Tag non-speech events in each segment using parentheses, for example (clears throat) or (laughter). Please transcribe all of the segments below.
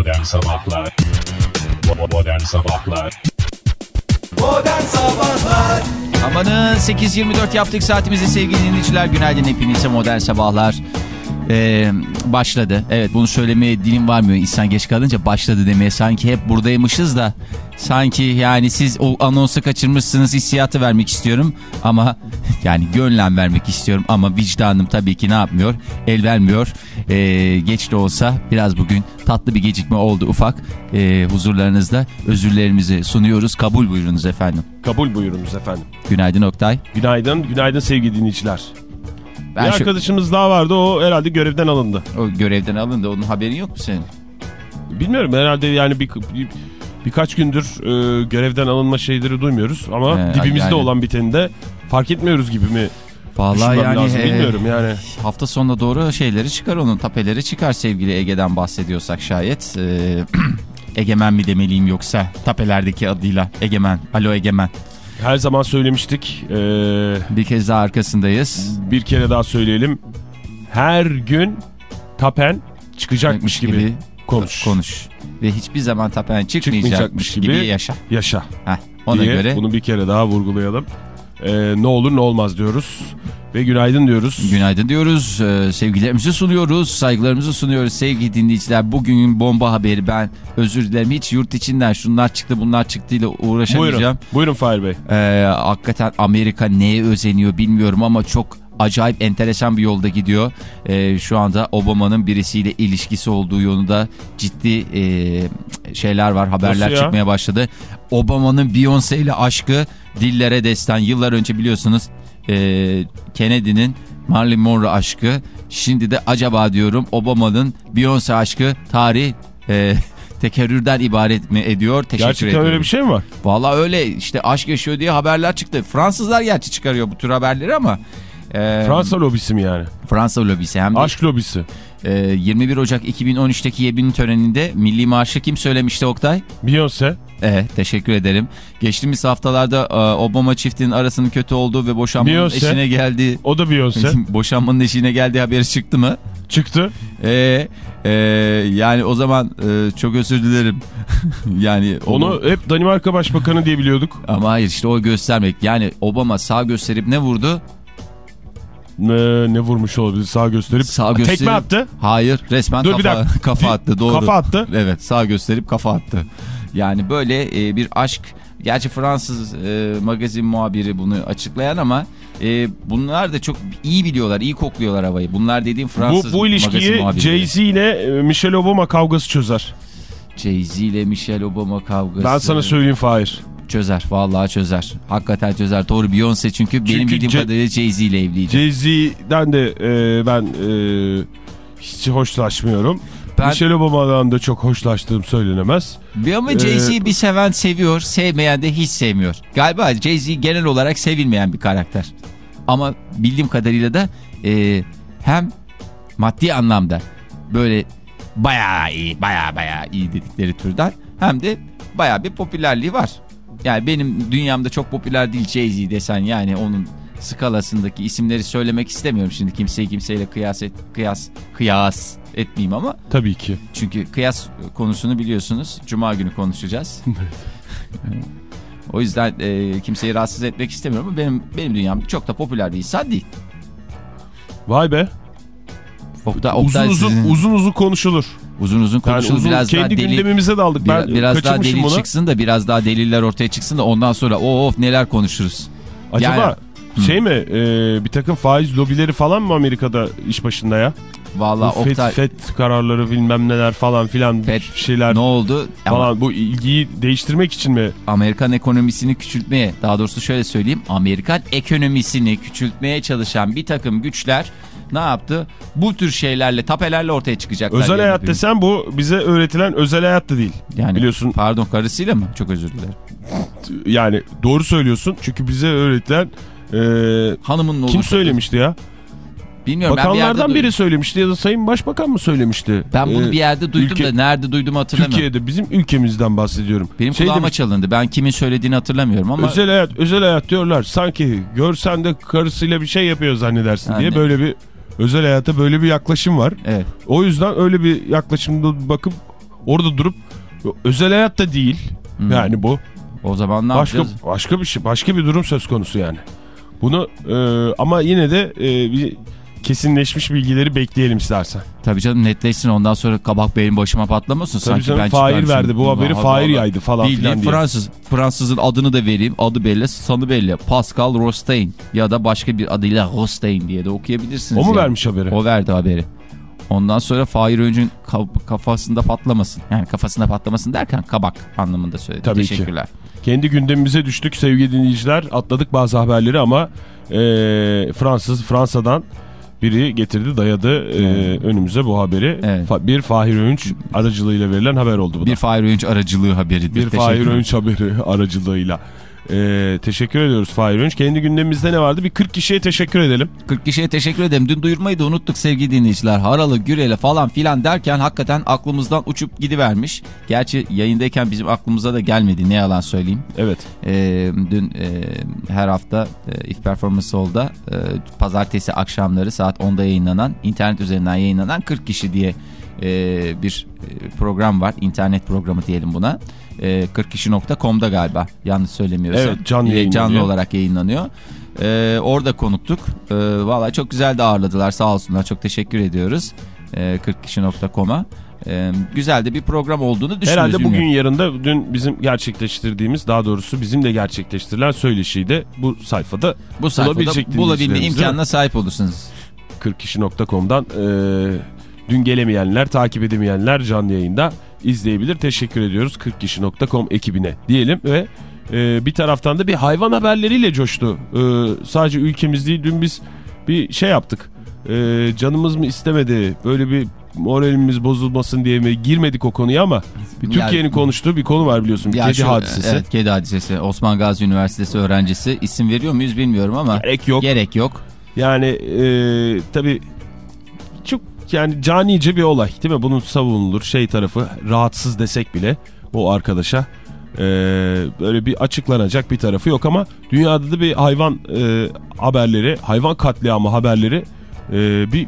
Modern Sabahlar Modern Sabahlar Modern Sabahlar Amanın 8.24 yaptık saatimizi sevgili dinleyiciler. Günaydın hepinize modern sabahlar. Ee, başladı. Evet bunu söylemeye dilim varmıyor. İnsan geç kalınca başladı demeye. Sanki hep buradaymışız da. Sanki yani siz o anonsu kaçırmışsınız hissiyatı vermek istiyorum. Ama (laughs) yani gönlen vermek istiyorum. Ama vicdanım tabii ki ne yapmıyor? El vermiyor. Ee, geç de olsa biraz bugün tatlı bir gecikme oldu ufak. Ee, huzurlarınızda özürlerimizi sunuyoruz. Kabul buyurunuz efendim. Kabul buyurunuz efendim. Günaydın Oktay. Günaydın, günaydın sevgili dinleyiciler. Ben bir şu- arkadaşımız daha vardı o herhalde görevden alındı. O görevden alındı. Onun haberin yok mu senin? Bilmiyorum herhalde yani bir, bir- birkaç gündür e, görevden alınma şeyleri duymuyoruz ama He, dibimizde yani- olan biteni de fark etmiyoruz gibi mi Vallahi yani lazım bilmiyorum yani. hafta sonuna doğru şeyleri çıkar onun tapeleri çıkar sevgili Ege'den bahsediyorsak şayet. E, (clears throat) Egemen mi demeliyim yoksa tapelerdeki adıyla Egemen. Alo Egemen. Her zaman söylemiştik e, Bir kez daha arkasındayız. bir kere daha söyleyelim. Her gün tapen çıkacakmış gibi, konuş. Konuş. Ve hiçbir zaman tapen çıkmayacakmış Çıkmayacakmış gibi, gibi yaşa. Yaşa Heh, ona diye göre bunu bir kere daha vurgulayalım. E, ne olur ne olmaz diyoruz ve günaydın diyoruz. Günaydın diyoruz. Ee, sevgilerimizi sunuyoruz. Saygılarımızı sunuyoruz sevgili dinleyiciler. Bugünün bomba haberi ben özür dilerim. Hiç yurt içinden şunlar çıktı bunlar çıktıyla uğraşamayacağım. Buyurun, buyurun Fahir Bey. Ee, hakikaten Amerika neye özeniyor bilmiyorum ama çok acayip enteresan bir yolda gidiyor. Ee, şu anda Obama'nın birisiyle ilişkisi olduğu yolunda ciddi e, şeyler var haberler çıkmaya başladı. Obama'nın Beyoncé ile aşkı dillere destan. Yıllar önce biliyorsunuz e, Kennedy'nin Marilyn Monroe aşkı. Şimdi de acaba diyorum Obama'nın Beyoncé aşkı tarih e, (laughs) tekerrürden ibaret mi ediyor? Teşekkür Gerçekten ediyorum. öyle bir şey mi var? Valla öyle işte aşk yaşıyor diye haberler çıktı. Fransızlar gerçi çıkarıyor bu tür haberleri ama. E, Fransa lobisi mi yani? Fransa lobisi hem de Aşk lobisi. e, 21 Ocak 2013'teki yemin töreninde Milli Marşı kim söylemişti Oktay? Beyoncé. Evet teşekkür ederim. Geçtiğimiz haftalarda e, Obama çiftinin arasının kötü olduğu ve boşanmanın Beyoncé. eşine geldiği O da Beyoncé. (laughs) boşanmanın eşine geldiği haberi çıktı mı? Çıktı. E, e, yani o zaman e, çok özür dilerim. (laughs) yani Onu hep Danimarka Başbakanı diye biliyorduk. Ama hayır işte o göstermek. Yani Obama sağ gösterip ne vurdu? Ne, ne vurmuş olabilir sağ gösterip. Sağ gösterip... Tekme attı. Hayır resmen Dur kafa, kafa attı doğru. Kafa attı. Evet sağ gösterip kafa attı. Yani böyle e, bir aşk. Gerçi Fransız e, magazin muhabiri bunu açıklayan ama e, bunlar da çok iyi biliyorlar, iyi kokluyorlar havayı. Bunlar dediğim Bu, Fransız bu magazin ilişkiyi. Jay-Z ile e, Michelle Obama kavgası çözer. Jay-Z ile Michelle Obama kavgası. Ben sana söyleyeyim Fahir. Çözer, vallahi çözer. Hakikaten çözer. Doğru Beyoncé çünkü, benim Çünkü bildiğim Ce- kadarıyla Jay-Z ile evliydi. Jay-Z'den de e, ben e, hiç hoşlaşmıyorum. Ben- Michelle Obama'dan da çok hoşlaştığım söylenemez. Bir ama Ee, Jay-Z'yi bir seven seviyor, sevmeyen de hiç sevmiyor. Galiba Jay-Z genel olarak sevilmeyen bir karakter. Ama bildiğim kadarıyla da e, hem maddi anlamda böyle bayağı iyi, bayağı bayağı iyi dedikleri türden hem de bayağı bir popülerliği var. Yani benim dünyamda çok popüler değil Jay-Z desen yani onun skalasındaki isimleri söylemek istemiyorum şimdi kimseyi kimseyle kıyas et, kıyas kıyas etmeyeyim ama Tabii ki. çünkü kıyas konusunu biliyorsunuz. Cuma günü konuşacağız. (laughs) o yüzden e, kimseyi rahatsız etmek istemiyorum ama benim benim dünyamda çok da popüler bir insan değil. Vay be. Oktay, Uzun Oktay uzun sizin- uzun uzun konuşulur. uzun uzun Yani konuşulur. uzun biraz daha kendi deli, gündemimize daldık. bir- Ben biraz daha kaçırmışım deli bunu. çıksın da biraz daha deliller ortaya çıksın da ondan sonra of neler konuşuruz. Acaba Yani- şey mi e, bir takım faiz lobileri falan mı Amerika'da iş başında ya? FED, Oktay FED kararları bilmem neler falan filan FED şeyler ne oldu? Ama falan bu ilgiyi değiştirmek için mi? Amerikan ekonomisini küçültmeye daha doğrusu şöyle söyleyeyim Amerikan ekonomisini küçültmeye çalışan bir takım güçler ne yaptı? Bu tür şeylerle tapelerle ortaya çıkacaklar. Özel hayat gün. desen bu bize öğretilen özel hayat da değil. Yani Biliyorsun Pardon karısıyla mı? Çok özür dilerim. yani doğru söylüyorsun çünkü bize öğretilen e, Hanımın kim söylemişti ya? Bilmiyorum ben bir Bakanlardan duydum. biri söylemişti ya da Sayın Başbakan mı söylemişti? Ben bunu Ee, bir yerde duydum ülke- da nerede duydum hatırlamıyorum. Türkiye'de bizim ülkemizden bahsediyorum. Benim Şey kulağıma demiş, çalındı. Ben kimin söylediğini hatırlamıyorum ama özel hayat özel hayat diyorlar. Sanki görsen de karısıyla bir şey yapıyor zannedersin Ha, diye böyle bir özel hayata böyle bir yaklaşım var. evet. O yüzden öyle bir yaklaşımda bakıp orada durup özel hayatta değil yani bu. O zaman ne Başka yapacağız? başka bir şey başka bir durum söz konusu yani. Bunu e, ama yine de e, bir kesinleşmiş bilgileri bekleyelim istersen. Tabii canım netleşsin ondan sonra kabak benim başıma patlamasın. Tabii Sanki canım ben Fahir verdi bu haberi Fahir yaydı falan Bildiğin filan diye. Fransız. Fransızın adını da vereyim. Adı belli, sanı belli. Pascal Rostein ya da başka bir adıyla Rostein diye de okuyabilirsiniz. O mu yani. vermiş haberi? O verdi haberi. Ondan sonra Fahir Öğüncü'nün ka- kafasında patlamasın. Yani kafasında patlamasın derken kabak anlamında söyledi. Tabii ki. Teşekkürler. Kendi gündemimize düştük sevgili dinleyiciler. Atladık bazı haberleri ama e, Fransız Fransa'dan biri getirdi dayadı e, önümüze bu haberi. Evet. Fa- bir Fahir Öğünç aracılığıyla verilen haber oldu bu Bir da. Fahir Öğünç aracılığı haberidir. Bir Fahir Teşekkürler. Öğünç haberi aracılığıyla. E, teşekkür ediyoruz Fahir Öğünç. Kendi gündemimizde ne vardı? Bir 40 kişiye teşekkür edelim. 40 kişiye teşekkür ederim. Dün duyurmayı da unuttuk sevgili dinleyiciler. Haralı, Güreli falan filan derken hakikaten aklımızdan uçup gidivermiş. Gerçi yayındayken bizim aklımıza da gelmedi ne yalan söyleyeyim. Evet. Ee, dün e, her hafta e, If Performance Soul'da e, pazartesi akşamları saat 10'da yayınlanan internet üzerinden yayınlanan 40 kişi diye e, bir e, program var. İnternet programı diyelim buna. E, 40kişi.com'da galiba yanlış söylemiyorsam. Evet, canlı E. Canlı olarak yayınlanıyor. E, orada konuktuk. E, Valla çok güzel de ağırladılar sağ olsunlar. Çok teşekkür ediyoruz. E, 40kişi.com'a. E, güzel de bir program olduğunu düşünüyoruz. Herhalde bugün bilmiyorum. yarında dün bizim gerçekleştirdiğimiz daha doğrusu bizim de gerçekleştirilen söyleşiyi de bu sayfada bu sayfada bulabilme imkanına sahip olursunuz. 40kişi.com'dan e, dün gelemeyenler, takip edemeyenler canlı yayında izleyebilir. Teşekkür ediyoruz 40kişi.com ekibine diyelim ve e, bir taraftan da bir hayvan haberleriyle coştu. E, sadece ülkemiz değil dün biz bir şey yaptık. E, canımız mı istemedi böyle bir moralimiz bozulmasın diye mi girmedik o konuya ama bir Yani- Türkiye'nin konuştuğu bir konu var biliyorsun. Kedi şu- hadisesi. Evet kedi hadisesi. Osman Gazi Üniversitesi öğrencisi. isim veriyor muyuz bilmiyorum ama. Gerek yok. Gerek yok. Yani e, tabii yani canice bir olay değil mi? Bunun savunulur şey tarafı rahatsız desek bile o arkadaşa e, böyle bir açıklanacak bir tarafı yok ama dünyada da bir hayvan e, haberleri, hayvan katliamı haberleri e, bir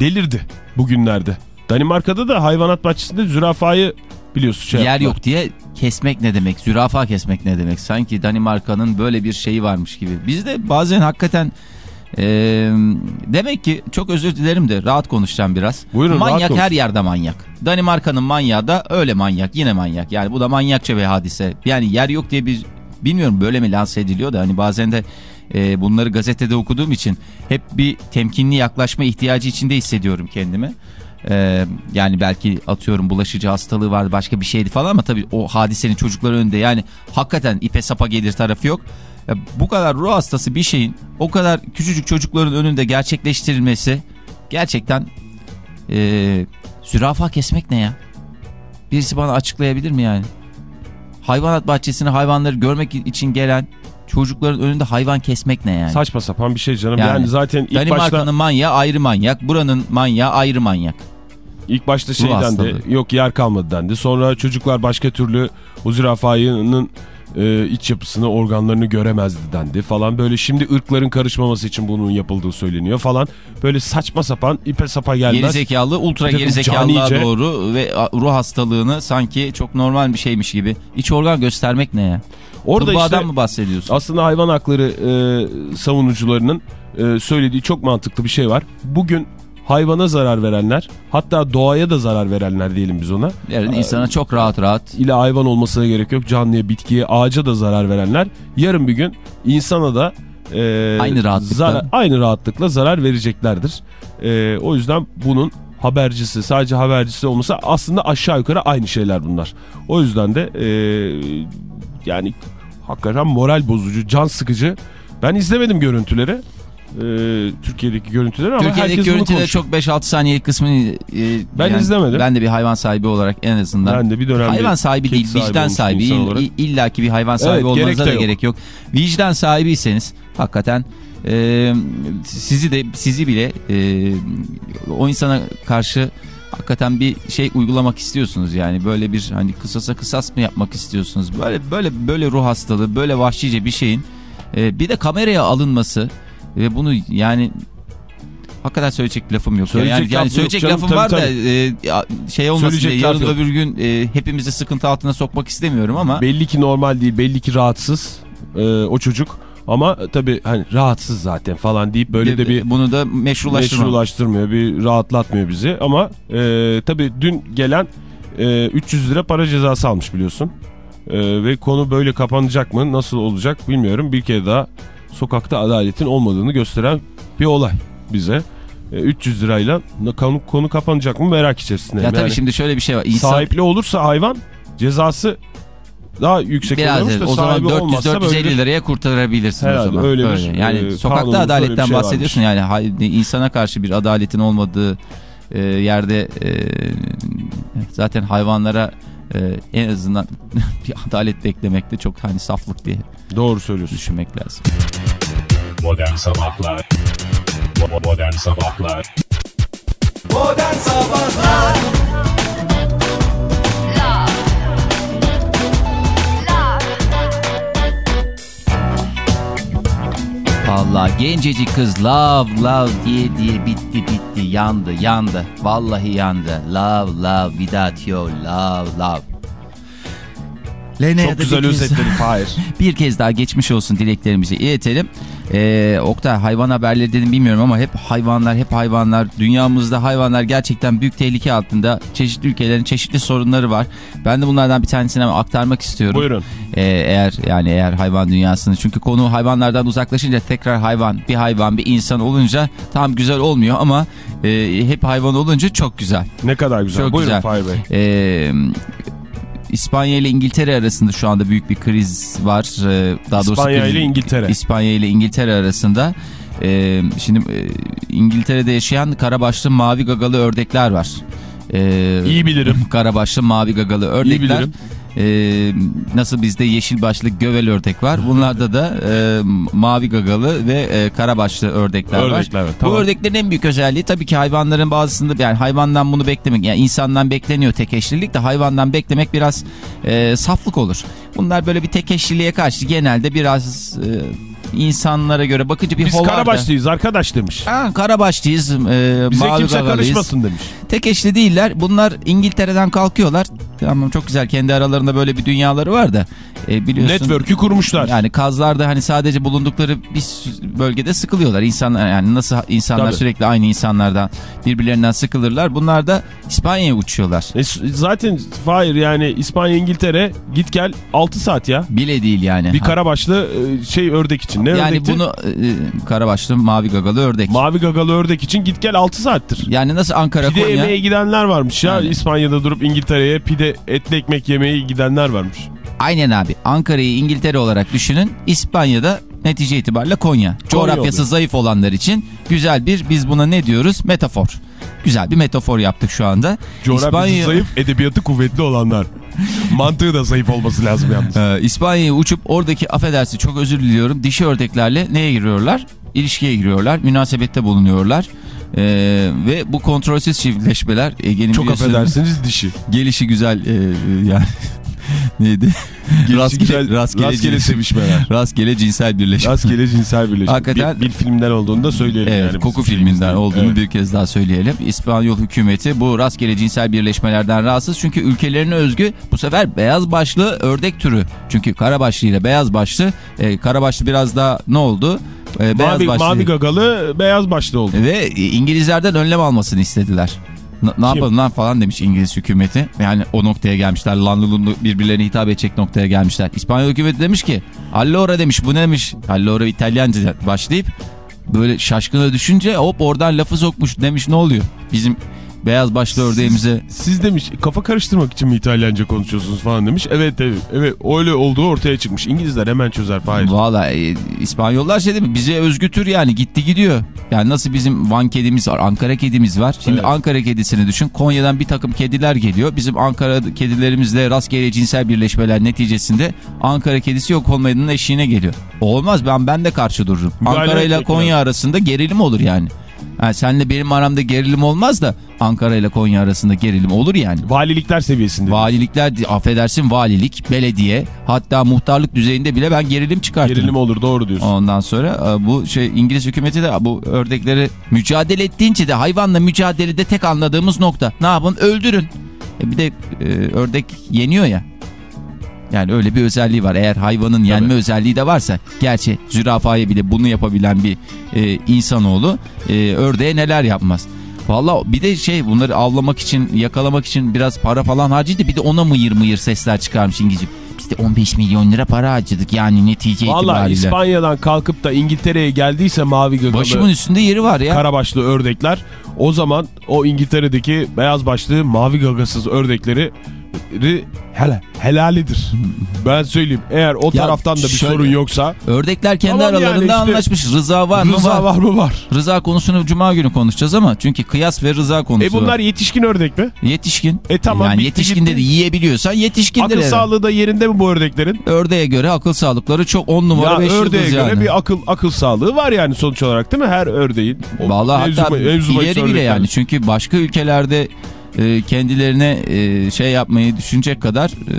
delirdi bugünlerde. Danimarka'da da hayvanat bahçesinde zürafayı biliyorsun şey Yer yaptılar. yok diye kesmek ne demek? Zürafa kesmek ne demek? Sanki Danimarka'nın böyle bir şeyi varmış gibi. Biz de bazen hakikaten e, demek ki çok özür dilerim de rahat konuşacağım biraz. Buyurun, rahat manyak konuş. her yerde manyak. Danimarka'nın manyağı da öyle manyak yine manyak. Yani bu da manyakça bir hadise. Yani yer yok diye biz bilmiyorum böyle mi lanse ediliyor da hani bazen de e, bunları gazetede okuduğum için hep bir temkinli yaklaşma ihtiyacı içinde hissediyorum kendimi. Ee, yani belki atıyorum bulaşıcı hastalığı vardı başka bir şeydi falan ama tabii o hadisenin çocuklar önünde yani hakikaten ipe sapa gelir tarafı yok. Ya bu kadar ruh hastası bir şeyin o kadar küçücük çocukların önünde gerçekleştirilmesi gerçekten ee, zürafa kesmek ne ya? Birisi bana açıklayabilir mi yani? Hayvanat bahçesine hayvanları görmek için gelen çocukların önünde hayvan kesmek ne yani? Saçma sapan bir şey canım. Yani, Yani zaten ilk Danimarka'nın başta manyağı ayrı manyak, buranın manyağı ayrı manyak. İlk başta şey dendi, yok yer kalmadı dendi. Sonra çocuklar başka türlü o zürafayının e, iç yapısını, organlarını göremezdi dendi falan. Böyle şimdi ırkların karışmaması için bunun yapıldığı söyleniyor falan. Böyle saçma sapan ipe sapa gelmez. Gerizekalı, ultra gerizekalılığa canice- doğru ve ruh hastalığını sanki çok normal bir şeymiş gibi. İç organ göstermek ne ya? Orada Kurbağadan işte mı bahsediyorsun? aslında hayvan hakları e, savunucularının e, söylediği çok mantıklı bir şey var. Bugün hayvana zarar verenler hatta doğaya da zarar verenler diyelim biz ona. Yarın insana çok rahat rahat ile hayvan olmasına gerek yok. Canlıya, bitkiye, ağaca da zarar verenler yarın bir gün insana da e, Aynı rahatlıkla. zarar- aynı rahatlıkla zarar vereceklerdir. E, o yüzden bunun habercisi sadece habercisi olmasa aslında aşağı yukarı aynı şeyler bunlar. O yüzden de e, yani hakikaten moral bozucu, can sıkıcı. Ben izlemedim görüntüleri. E, Türkiye'deki görüntüleri ama Türkiye'deki herkes konuşuyor. çok 5-6 saniyelik kısmını e, Ben izlemedim. Ben de bir hayvan sahibi olarak en azından. Ben de bir dönem hayvan sahibi değil sahibi vicdan sahibi. İll- illaki bir hayvan sahibi Evet, olmanıza gerek da yok. gerek yok. Vicdan sahibiyseniz hakikaten e, sizi de sizi bile e, o insana karşı hakikaten bir şey uygulamak istiyorsunuz yani böyle bir hani kısasa kısas mı yapmak istiyorsunuz böyle böyle böyle ruh hastalığı böyle vahşice bir şeyin e, bir de kameraya alınması ve bunu yani Hakikaten söyleyecek lafım yok. Söyleyecek yani, yani laf söyleyecek canım, lafım var tabii, da e, şey olmasın Söyleyecek diye yarın yok. öbür gün e, hepimizi sıkıntı altına sokmak istemiyorum ama. Belli ki normal değil, belli ki rahatsız e, o çocuk. Ama tabii hani rahatsız zaten falan deyip böyle de bir Bunu da meşrulaştırmam. meşrulaştırmıyor, bir rahatlatmıyor bizi. Ama e, tabii dün gelen e, 300 lira para cezası almış biliyorsun. E, ve konu böyle kapanacak mı, nasıl olacak bilmiyorum. Bir kere daha sokakta adaletin olmadığını gösteren bir olay bize. E, 300 lirayla konu, konu kapanacak mı merak içerisinde. Ya tabii şimdi şöyle bir şey var. İnsan... Sahipli olursa hayvan cezası daha yüksek Biraz olurmuş da o zaman sahibi olmazsa 400-450 böyle bir- liraya kurtarabilirsin Herhalde o zaman. öyle bir, Böyle. Yani e, sokakta öyle adaletten şey bahsediyorsun yani hay- insana karşı bir adaletin olmadığı e, yerde e, zaten hayvanlara e, en azından (laughs) bir adalet beklemek de çok hani saflık diye Doğru söylüyorsun. düşünmek lazım. Modern Sabahlar Modern Sabahlar Modern Sabahlar Vallahi gencecik kız love love diye diye bitti bitti yandı yandı. Vallahi yandı. Love love without your love love. Lena'ya Çok güzel özetledin Fahir. (laughs) Bir kez daha geçmiş olsun dileklerimizi iletelim. Ee, Oktay hayvan haberleri dedim bilmiyorum ama hep hayvanlar hep hayvanlar. Dünyamızda hayvanlar gerçekten büyük tehlike altında. Çeşitli ülkelerin çeşitli sorunları var. Ben de bunlardan bir tanesini aktarmak istiyorum. Buyurun. Ee, eğer yani eğer hayvan dünyasını çünkü konu hayvanlardan uzaklaşınca tekrar hayvan bir hayvan bir insan olunca tam güzel olmuyor ama e, hep hayvan olunca çok güzel. Ne kadar güzel. Çok Buyurun güzel. Fahir Bey. Ee, İspanya ile İngiltere arasında şu anda büyük bir kriz var. Ee, Daha doğrusu İspanya ile İngiltere. İspanya ile İngiltere arasında. Ee, şimdi e, İngiltere'de yaşayan karabaşlı mavi gagalı ördekler var. Ee, İyi bilirim. (laughs) Karabaşlı mavi gagalı ördekler. bilirim. Ee, nasıl bizde yeşil başlı gövel ördek var. Bunlarda da e, mavi gagalı ve e, karabaşlı ördekler, var. Ördekler var, Bu tamam. ördeklerin en büyük özelliği tabii ki hayvanların bazısında yani hayvandan bunu beklemek yani insandan bekleniyor tek eşlilik de hayvandan beklemek biraz e, saflık olur. Bunlar böyle bir tek eşliliğe karşı genelde biraz e, insanlara göre bakıcı bir Biz hovarda. Karabaşlıyız arkadaş demiş. Ha, Karabaşlıyız, e, Bize kimse gagalıyız. karışmasın demiş. Tek eşli değiller. Bunlar İngiltere'den kalkıyorlar. Tamam çok güzel kendi aralarında böyle bir dünyaları var da e, biliyorsun. Network'ü kurmuşlar. Yani kazlarda hani sadece bulundukları bir bölgede sıkılıyorlar. İnsanlar yani nasıl insanlar Tabii. sürekli aynı insanlardan birbirlerinden sıkılırlar. Bunlar da İspanya'ya uçuyorlar. E, zaten Fahir yani İspanya İngiltere git gel 6 saat ya. Bile değil yani. Bir Ha. karabaşlı e, şey ördek için. Ne yani ördekti? bunu e, karabaşlı mavi gagalı ördek. Mavi gagalı ördek için git gel 6 saattir. yani nasıl Ankara Pide Konya? yemeye gidenler varmış ya. Yani. İspanya'da durup İngiltere'ye pide etli ekmek yemeye gidenler varmış. Aynen abi. Ankara'yı İngiltere olarak düşünün. İspanya'da netice itibariyle Konya. Coğrafyası oluyor. zayıf olanlar için güzel bir biz buna ne diyoruz? Metafor. Güzel bir metafor yaptık şu anda. Coğrafyası İspanya- zayıf, edebiyatı kuvvetli olanlar. (laughs) Mantığı da zayıf olması lazım yalnız. Ee, İspanya'ya uçup oradaki affedersin çok özür diliyorum dişi ördeklerle neye giriyorlar? İlişkiye giriyorlar, münasebette bulunuyorlar. Ee, ve bu kontrolsüz çiftleşmeler Ege'nin Çok affedersiniz dişi. gelişi güzel e, e, yani (laughs) neydi? Güzel, rastgele cins- sevişmeler. rastgele cinsel (laughs) birleşme. Rastgele cinsel birleşim. Hakikaten- bir, bir filmden olduğunu da söyleyelim. Evet, yani koku filminden olduğunu Evet. bir kez daha söyleyelim. İspanyol hükümeti bu rastgele cinsel birleşmelerden rahatsız. Çünkü ülkelerine özgü bu sefer beyaz başlı ördek türü. Çünkü karabaşlı ile beyaz başlı. E, karabaşlı biraz daha ne oldu? E, beyaz Mavi, başlı. mavi gagalı beyaz başlı oldu. Ve İngilizlerden önlem almasını istediler. Ne yapalım lan falan demiş İngiliz hükümeti. Yani o noktaya gelmişler. Lanlı lunlu birbirlerine hitap edecek noktaya gelmişler. İspanyol hükümeti demiş ki Allora demiş bu ne demiş. Allora İtalyanca başlayıp böyle şaşkına düşünce hop oradan lafı sokmuş demiş ne oluyor? Bizim beyaz başlı ördeğimize Siz demiş kafa karıştırmak için mi İtalyanca konuşuyorsunuz falan demiş. Evet evet. Evet öyle olduğu ortaya çıkmış. İngilizler hemen çözer Fahir. Valla e, İspanyollar şey değil mi? Bize özgü tür yani gitti gidiyor. Yani nasıl bizim Van kedimiz var, Ankara kedimiz var. Şimdi Evet. Ankara kedisini düşün. Konya'dan bir takım kediler geliyor. Bizim Ankara kedilerimizle rastgele cinsel birleşmeler neticesinde Ankara kedisi yok olmadığının eşiğine geliyor. Olmaz ben ben de karşı dururum. Müdahale Ankara ile Konya arasında gerilim olur yani. Ha, senle benim aramda gerilim olmaz da Ankara ile Konya arasında gerilim olur yani. Valilikler seviyesinde. Valilikler, affedersin valilik, belediye hatta muhtarlık düzeyinde bile ben gerilim çıkartırım. Gerilim olur doğru diyorsun. Ondan sonra e, bu şey İngiliz hükümeti de bu ördekleri mücadele ettiğince de hayvanla mücadelede tek anladığımız nokta. Ne yapın? Öldürün. E bir de e, ördek yeniyor ya. Yani öyle bir özelliği var. Eğer hayvanın yenme özelliği de varsa gerçi zürafaya bile bunu yapabilen bir e, insanoğlu e, ördeğe neler yapmaz. Valla bir de şey bunları avlamak için yakalamak için biraz para falan harcıydı bir de ona mıyır mıyır sesler çıkarmış İngilizce. Biz de 15 milyon lira para harcadık yani netice Valla itibariyle. İspanya'dan kalkıp da İngiltere'ye geldiyse mavi gagalı Başımın üstünde yeri var ya. karabaşlı ördekler o zaman o İngiltere'deki beyaz başlı mavi gagasız ördekleri hele, helalidir. ben söyleyeyim eğer o Ya taraftan da bir şöyle- sorun yoksa Ördekler kendi Tamam yani aralarında işte- anlaşmış. Rıza var mı? rıza Var. var mı var. Rıza konusunu cuma günü konuşacağız ama çünkü kıyas ve rıza konusu. E bunlar yetişkin ördek mi? yetişkin. E tamam, Yani bitti yetişkin gitti. dedi yiyebiliyorsan yetişkindir. Akıl sağlığı da yerinde mi bu ördeklerin? Ördeğe göre akıl sağlıkları çok 10 numara Ya 5 ördeğe yıldız göre yani. bir akıl akıl sağlığı var yani sonuç olarak değil mi? Her ördeğin. Mevzu- hatta mevzu ileri bile yani. Çünkü başka ülkelerde e, kendilerine e, şey yapmayı düşünecek kadar e,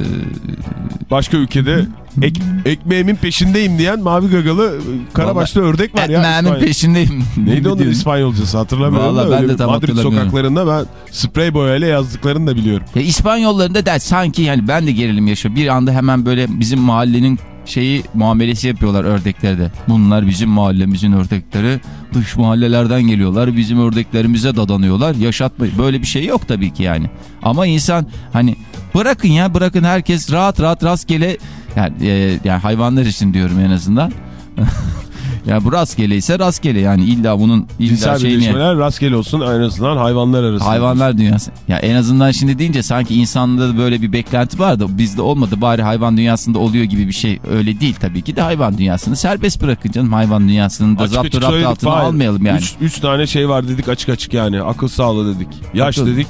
Başka ülkede ek, ekmeğimin peşindeyim diyen mavi gagalı e, karabaşlı ördek var ya. ekmeğimin peşindeyim. Neydi Ne onun? İspanyolcası hatırlamıyorum Vallahi da ben de tam Madrid sokaklarında ben sprey boyayla yazdıklarını da biliyorum. Ya İspanyolların da sanki yani ben de gerilim yaşıyorum. Bir anda hemen böyle bizim mahallenin şeyi muamelesi yapıyorlar ördeklere de. Bunlar bizim mahallemizin ördekleri. Dış mahallelerden geliyorlar. Bizim ördeklerimize dadanıyorlar. Yaşatmayın. Böyle bir şey yok tabii ki yani. Ama insan hani bırakın ya bırakın herkes rahat rahat rastgele yani, e, yani hayvanlar için diyorum en azından. (laughs) ya bu rastgele ise rastgele yani illa bunun illa Cinsel şeyini birleşmeler rastgele olsun en azından hayvanlar arasında. Hayvanlar dünyası. Ya en azından şimdi deyince sanki insanda da böyle bir beklenti var da bizde olmadı bari hayvan dünyasında oluyor gibi bir şey. Öyle değil tabii ki de hayvan dünyasını serbest bırakın canım. Hayvan dünyasını da Açık zaptı açık rapt söyledik. altına Fahir. almayalım yani. Üç, üç tane şey var dedik açık açık yani. Akıl sağlığı dedik. Yaş Akıl. dedik.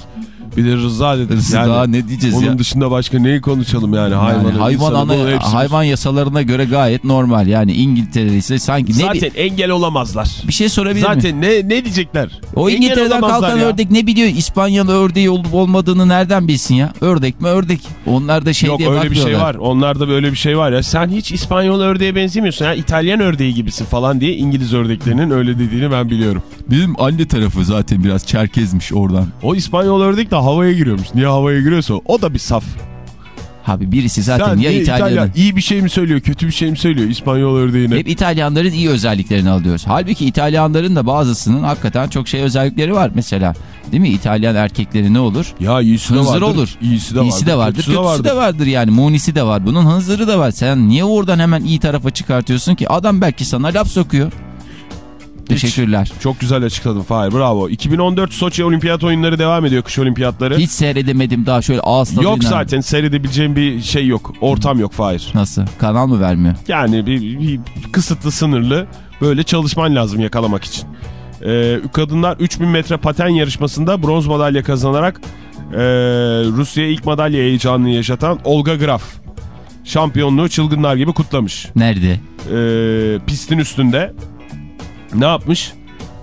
Bir de rıza dedik. Rıza yani, ne diyeceğiz onun ya? dışında başka neyi konuşalım yani? Yani hayvan insanı, ana- hepsi- hayvan yasalarına göre gayet normal. Yani İngiltere ise sanki ne Zaten engel olamazlar. bir şey sorabilir miyim? Zaten ne ne diyecekler? O Engel İngiltere'den kalkan ya. ördek ne biliyor? İspanyalı ördeği olup olmadığını nereden bilsin ya? Ördek mi ördek? Onlar da şey Yok diye öyle bir şey var. Onlarda böyle bir şey var ya. Sen hiç İspanyol ördeğe benzemiyorsun. Ya İtalyan ördeği gibisin falan diye İngiliz ördeklerinin öyle dediğini ben biliyorum. Bizim anne tarafı zaten biraz Çerkezmiş oradan. O İspanyol ördek de havaya giriyormuş. Niye havaya giriyorsa o da bir saf. Abi birisi zaten Sen ya İtalyan'ın. İtalyan iyi bir şey mi söylüyor, kötü bir şey mi söylüyor İspanyol ördeğine? Hep İtalyanların iyi özelliklerini alıyoruz. Halbuki İtalyanların da bazısının hakikaten çok şey özellikleri var mesela. Değil mi? İtalyan erkekleri ne olur? Ya iyisi de vardır. olur. İyisi de İyisi de vardır, kötüsü kötüsü de vardır yani. Munisi de var. Bunun hınzırı da var. Sen niye oradan hemen iyi tarafa çıkartıyorsun ki? Adam belki sana laf sokuyor. Teşekkürler. Çok güzel açıkladın Fahir bravo. 2014 Soçi Olimpiyat oyunları devam ediyor kış olimpiyatları. Hiç seyredemedim daha şöyle ağız tadıyla. Yok zaten seyredebileceğim bir şey yok. Ortam yok Fahir. Nasıl? Kanal mı vermiyor? Yani bir, bir kısıtlı sınırlı böyle çalışman lazım yakalamak için. Ee, kadınlar 3000 metre paten yarışmasında bronz madalya kazanarak ee, Rusya'ya ilk madalya heyecanını yaşatan Olga Graf şampiyonluğu çılgınlar gibi kutlamış. Nerede? Ee, pistin üstünde ne yapmış?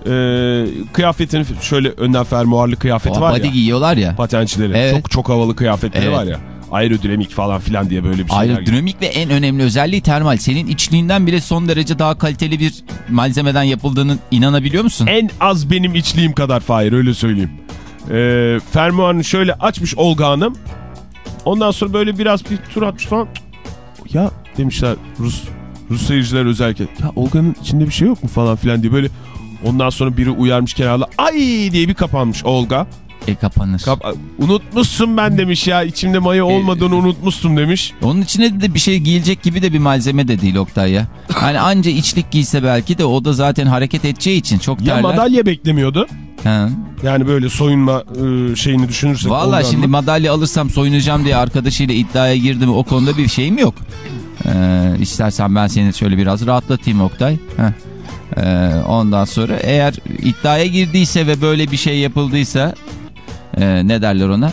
Ee, kıyafetini şöyle önden fermuarlı kıyafeti O var ya. giyiyorlar ya. Patençilerin Evet. çok çok havalı kıyafetleri Evet. var ya. Aerodinamik falan filan diye böyle bir şeyler. gibi. Aerodinamik ve en önemli özelliği termal. Senin içliğinden bile son derece daha kaliteli bir malzemeden yapıldığını inanabiliyor musun? En az benim içliğim kadar Fahir öyle söyleyeyim. Ee, fermuarını şöyle açmış Olga Hanım. Ondan sonra böyle biraz bir tur atmış falan. Ya demişler Rus Rus seyirciler özellikle. Ya Olga'nın içinde bir şey yok mu falan filan diye böyle. Ondan sonra biri uyarmış kenarda. Ay diye bir kapanmış Olga. E kapanır. Kap unutmuşsun ben demiş ya. içimde maya olmadığını unutmuştum demiş. Onun içine de bir şey giyilecek gibi de bir malzeme de değil Oktay ya. Hani anca içlik giyse belki de o da zaten hareket edeceği için çok Ya derler. madalya beklemiyordu. Ha. Yani böyle soyunma e, şeyini düşünürsek. Valla şimdi madalya alırsam soyunacağım diye arkadaşıyla iddiaya girdim. O konuda bir şeyim yok. Ee, istersen ben seni şöyle biraz rahatlatayım Oktay. Heh. Ee, ondan sonra eğer iddiaya girdiyse ve böyle bir şey yapıldıysa e, ne derler ona? Ee,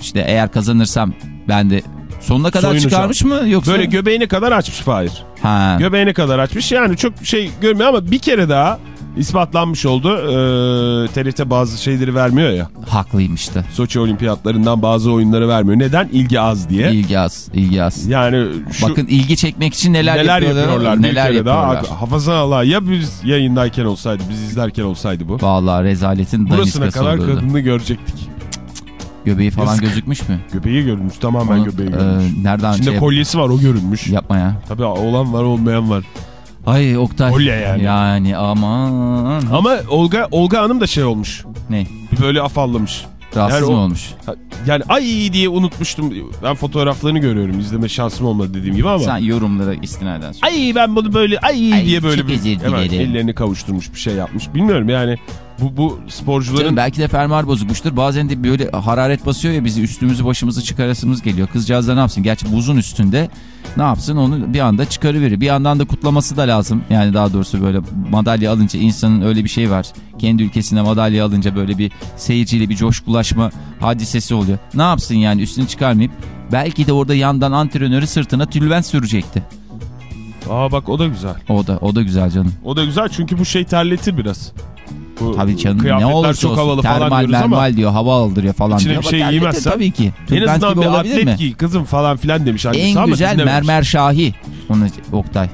işte eğer kazanırsam ben de sonuna kadar Soyunacağım. çıkarmış mı yoksa? Böyle göbeğine kadar açmış Fahir. ha. Göbeğine kadar açmış. Yani çok şey görmüyor ama bir kere daha ispatlanmış oldu. Ee, TRT bazı şeyleri vermiyor ya. Haklıymıştı. Soçi olimpiyatlarından bazı oyunları vermiyor. Neden? İlgi az diye. İlgi az, ilgi az. Yani şu Bakın ilgi çekmek için neler, neler yapıyorlar. yapıyorlar. Neler kere daha yapıyorlar. hafazan Allah. Ya biz yayındayken olsaydı, biz izlerken olsaydı bu. Vallahi rezaletin Burasına kadar olurdu. kadını görecektik. Göbeği falan Yazık. gözükmüş mü? Göbeği görünmüş. Tamamen Onu, göbeği e, görünmüş. nereden İçinde şey kolyesi var o görünmüş. yapma ya. Tabii olan var olmayan var. Ay Oktay. Kolye yani. Yani aman. Ama Olga Olga Hanım da şey olmuş. Ne? Böyle afallamış. Rahatsız Yani mı o- olmuş? Yani ay diye unutmuştum. Ben fotoğraflarını görüyorum. İzleme şansım olmadı dediğim gibi ama. Sen yorumlara istinaden sor. Ay ben bunu böyle ay, Ay, diye böyle bir hemen ellerini kavuşturmuş bir şey yapmış. Bilmiyorum yani bu bu sporcuların Canım belki de fermuar bozukmuştur. Bazen de böyle hararet basıyor ya bizi üstümüzü başımızı çıkarasımız geliyor. Kızcağız da ne yapsın? Gerçi buzun üstünde ne yapsın onu bir anda çıkarıverir. Bir yandan da kutlaması da lazım. Yani daha doğrusu böyle madalya alınca insanın öyle bir şey var. Kendi ülkesine madalya alınca böyle bir seyirciyle bir coşkulaşma hadisesi oluyor. Ne yapsın yani üstünü çıkarmayıp belki de orada yandan antrenörü sırtına tülbent sürecekti. Aa bak o da güzel. O da o da güzel canım. O da güzel çünkü bu şey terletir biraz. Bu Tabii canım ne olursa çok olsun havalı termal falan diyoruz mermal diyor hava aldırıyor falan diyor. bir şey giymezsen Tabii ki. en azından bir olabilir mi? atlet giy kızım falan filan demiş annesi En ama güzel dinlememiş. mermer şahi. Onu Oktay.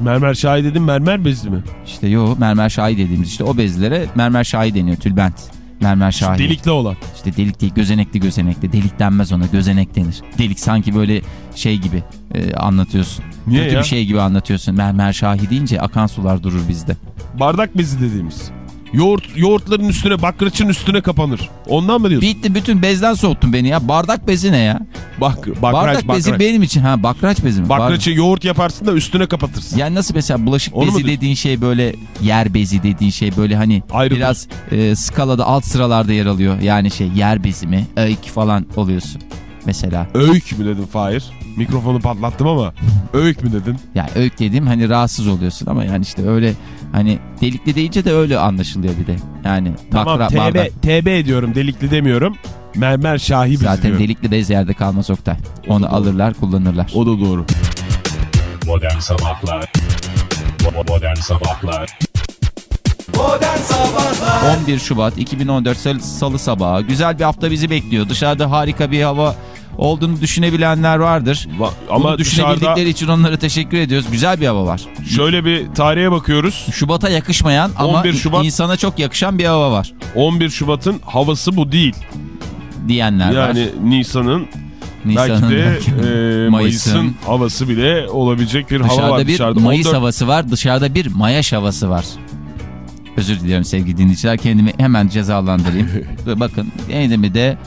Mermer şahi dedim mermer bezli mi? İşte yo mermer şahi dediğimiz işte o bezlere mermer şahi deniyor tülbent. Mermer şahi. Delikli olan. İşte delik değil gözenekli gözenekli. Delik denmez ona gözenek denir. Delik sanki böyle şey gibi e, anlatıyorsun. Niye Kötü ya? bir şey gibi anlatıyorsun. Mermer şahi deyince akan sular durur bizde. Bardak bezi dediğimiz. Yoğurt, yoğurtların üstüne bakraçın üstüne kapanır. Ondan mı diyorsun? Bitti bütün bezden soğuttun beni ya. Bardak bezi ne ya? Bak, bakraç, Bardak bezi bakraç. benim için. Ha bakraç bezi mi? Bar- Bakraçı yoğurt yaparsın da üstüne kapatırsın. Yani nasıl mesela bulaşık Onu bezi dediğin şey böyle yer bezi dediğin şey böyle hani Ayrı biraz e, skalada alt sıralarda yer alıyor. Yani şey yer bezi mi öykü falan oluyorsun mesela. Öğük mü dedin Fahir? Mikrofonu patlattım ama öğük mü dedin? Yani öykü dediğim hani rahatsız oluyorsun ama yani işte öyle hani delikli deyince de öyle anlaşılıyor bir de. Yani Tamam bakra- TB, bardak. TB diyorum delikli demiyorum. Mermer şahi bezi Zaten diyorum. delikli bez yerde kalmaz Oktay. O Onu doğru. alırlar kullanırlar. O da doğru. Modern Sabahlar Modern Sabahlar Modern Sabahlar 11 Şubat 2014 Salı, Salı sabahı. Güzel bir hafta bizi bekliyor. Dışarıda harika bir hava olduğunu düşünebilenler vardır. Va- ama Bunu düşünebildikleri dışarıda için onlara teşekkür ediyoruz. Güzel bir hava var. şöyle bir tarihe bakıyoruz. Şubat'a yakışmayan ama 11 Şubat- insana çok yakışan bir hava var 11 Şubat'ın havası bu değil. diyenler var. Yani Nisan'ın Nisan'ın belki de e, Mayıs'ın havası bile olabilecek bir hava dışarıda var bir dışarıda. Mayıs 14 havası var. Dışarıda bir Mayaş havası var. Özür diliyorum sevgili dinleyiciler. Kendimi hemen cezalandırayım. (laughs) Bakın kendimi de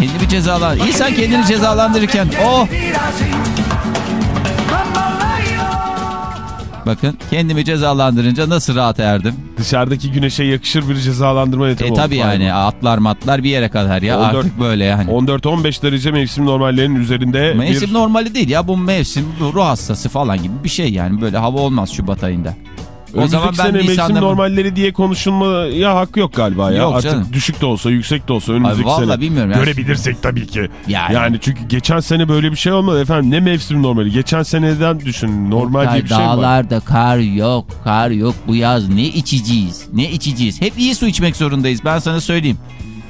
kendimi cezalandır. İnsan kendini cezalandırırken oh Bakın kendimi cezalandırınca nasıl rahat erdim. Dışarıdaki güneşe yakışır bir cezalandırma yöntemi E tabi yani atlar matlar bir yere kadar ya 14 artık böyle yani. 14-15 derece mevsim normallerinin üzerinde Mevsim bir... normali değil ya bu mevsim bu ruh hastası falan gibi bir şey yani böyle hava olmaz Şubat ayında. O Önümüzdeki zaman ben sene mevsim Nisan'da normalleri diye konuşulmaya hak yok galiba ya. Yok Artık canım. düşük de olsa yüksek de olsa önümüzdeki vallahi sene. bilmiyorum ya. Görebilirsek tabii ki. Yani. Yani. çünkü geçen sene böyle bir şey olmadı efendim. Ne mevsim normali? Geçen seneden düşün. Normal diye bir şey mi var? Dağlarda kar yok, kar yok bu yaz ne içeceğiz, ne içeceğiz. Hep iyi su içmek zorundayız ben sana söyleyeyim.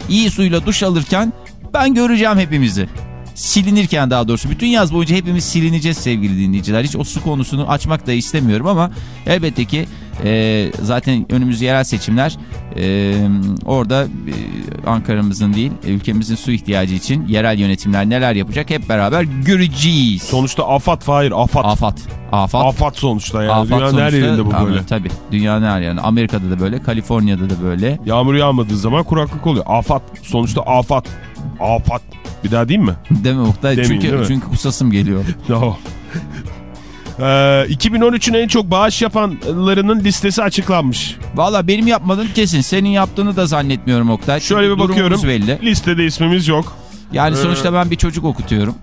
İyi suyla duş alırken ben göreceğim hepimizi. Silinirken daha doğrusu bütün yaz boyunca hepimiz silineceğiz sevgili dinleyiciler. Hiç o su konusunu açmak da istemiyorum ama elbette ki e, zaten önümüz yerel seçimler. E, orada e, Ankara'mızın değil ülkemizin su ihtiyacı için yerel yönetimler neler yapacak hep beraber göreceğiz. Sonuçta afat Fahir afat. Afat. Afat. Afat sonuçta yani. Afat Dünyanın her sonuçta- yerinde bu böyle. Tabii. Dünyanın her yerinde. Amerika'da da böyle, Kaliforniya'da da böyle. Yağmur yağmadığı zaman kuraklık oluyor. Afat. Sonuçta afat. Afat. Bir daha değil mi? Mi Oktay? Demeyin, değil çünkü, çünkü kusasım geliyor. (laughs) Ee, 2013'ün en çok bağış yapanlarının listesi açıklanmış. Valla benim yapmadığım kesin. Senin yaptığını da zannetmiyorum Oktay. Şöyle bir Çünkü durumumuz bakıyorum. belli. Listede ismimiz yok. Yani Ee, sonuçta ben bir çocuk okutuyorum.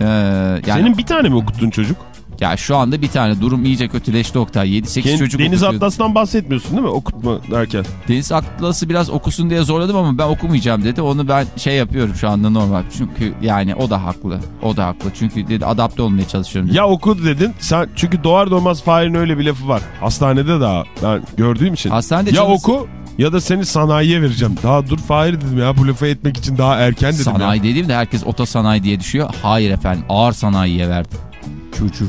Ee, yani Senin bir tane mi okuttun çocuk? Ya şu anda bir tane durum iyice kötüleşti Oktay. 7-8 Kend- çocuk Deniz okutuyor. Atlas'tan bahsetmiyorsun değil mi? Okutma derken. Deniz Atlas'ı biraz okusun diye zorladım ama ben okumayacağım dedi. Onu ben şey yapıyorum şu anda normal. Çünkü yani o da haklı. O da haklı. Çünkü dedi adapte olmaya çalışıyorum. dedi. Ya oku dedin. Sen çünkü doğar doğmaz Fahir'in öyle bir lafı var. Hastanede daha ben gördüğüm için. Hastanede ya çalışsın. oku ya da seni sanayiye vereceğim. Daha dur Fahir dedim ya bu lafı etmek için daha erken dedim Sanayi ya. dediğimde herkes otosanayi diye düşüyor. Hayır efendim ağır sanayiye verdim. Çocuğu.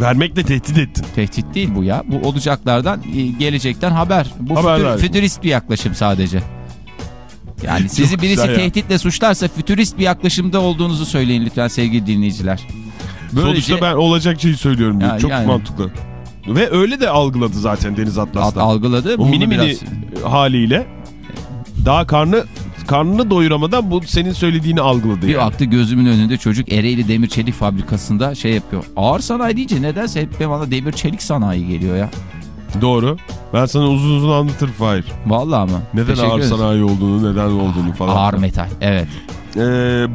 Vermekle tehdit ettin. Tehdit değil bu ya. Bu olacaklardan e, gelecekten haber. Bu Haber fütür- fütürist bir yaklaşım sadece. Yani sizi Çok birisi güzel ya. tehditle suçlarsa fütürist bir yaklaşımda olduğunuzu söyleyin lütfen sevgili dinleyiciler. Sonuçta ben olacak şeyi söylüyorum. Ya, Çok yani. mantıklı. Ve öyle de algıladı zaten Deniz Atlas'ta. algıladı. o mini mini biraz- haliyle daha karnı karnını doyuramadan bu senin söylediğini algıladı. Bir yani. baktı gözümün önünde çocuk Ereğli Demir Çelik Fabrikası'nda şey yapıyor. Ağır sanayi deyince nedense hep bana demir çelik sanayi geliyor ya. Doğru. Ben sana uzun uzun anlatırım Fahir. Vallahi mı? Neden Teşekkür ağır sanayi olduğunu, neden olduğunu falan. Ağır metal evet. Ee,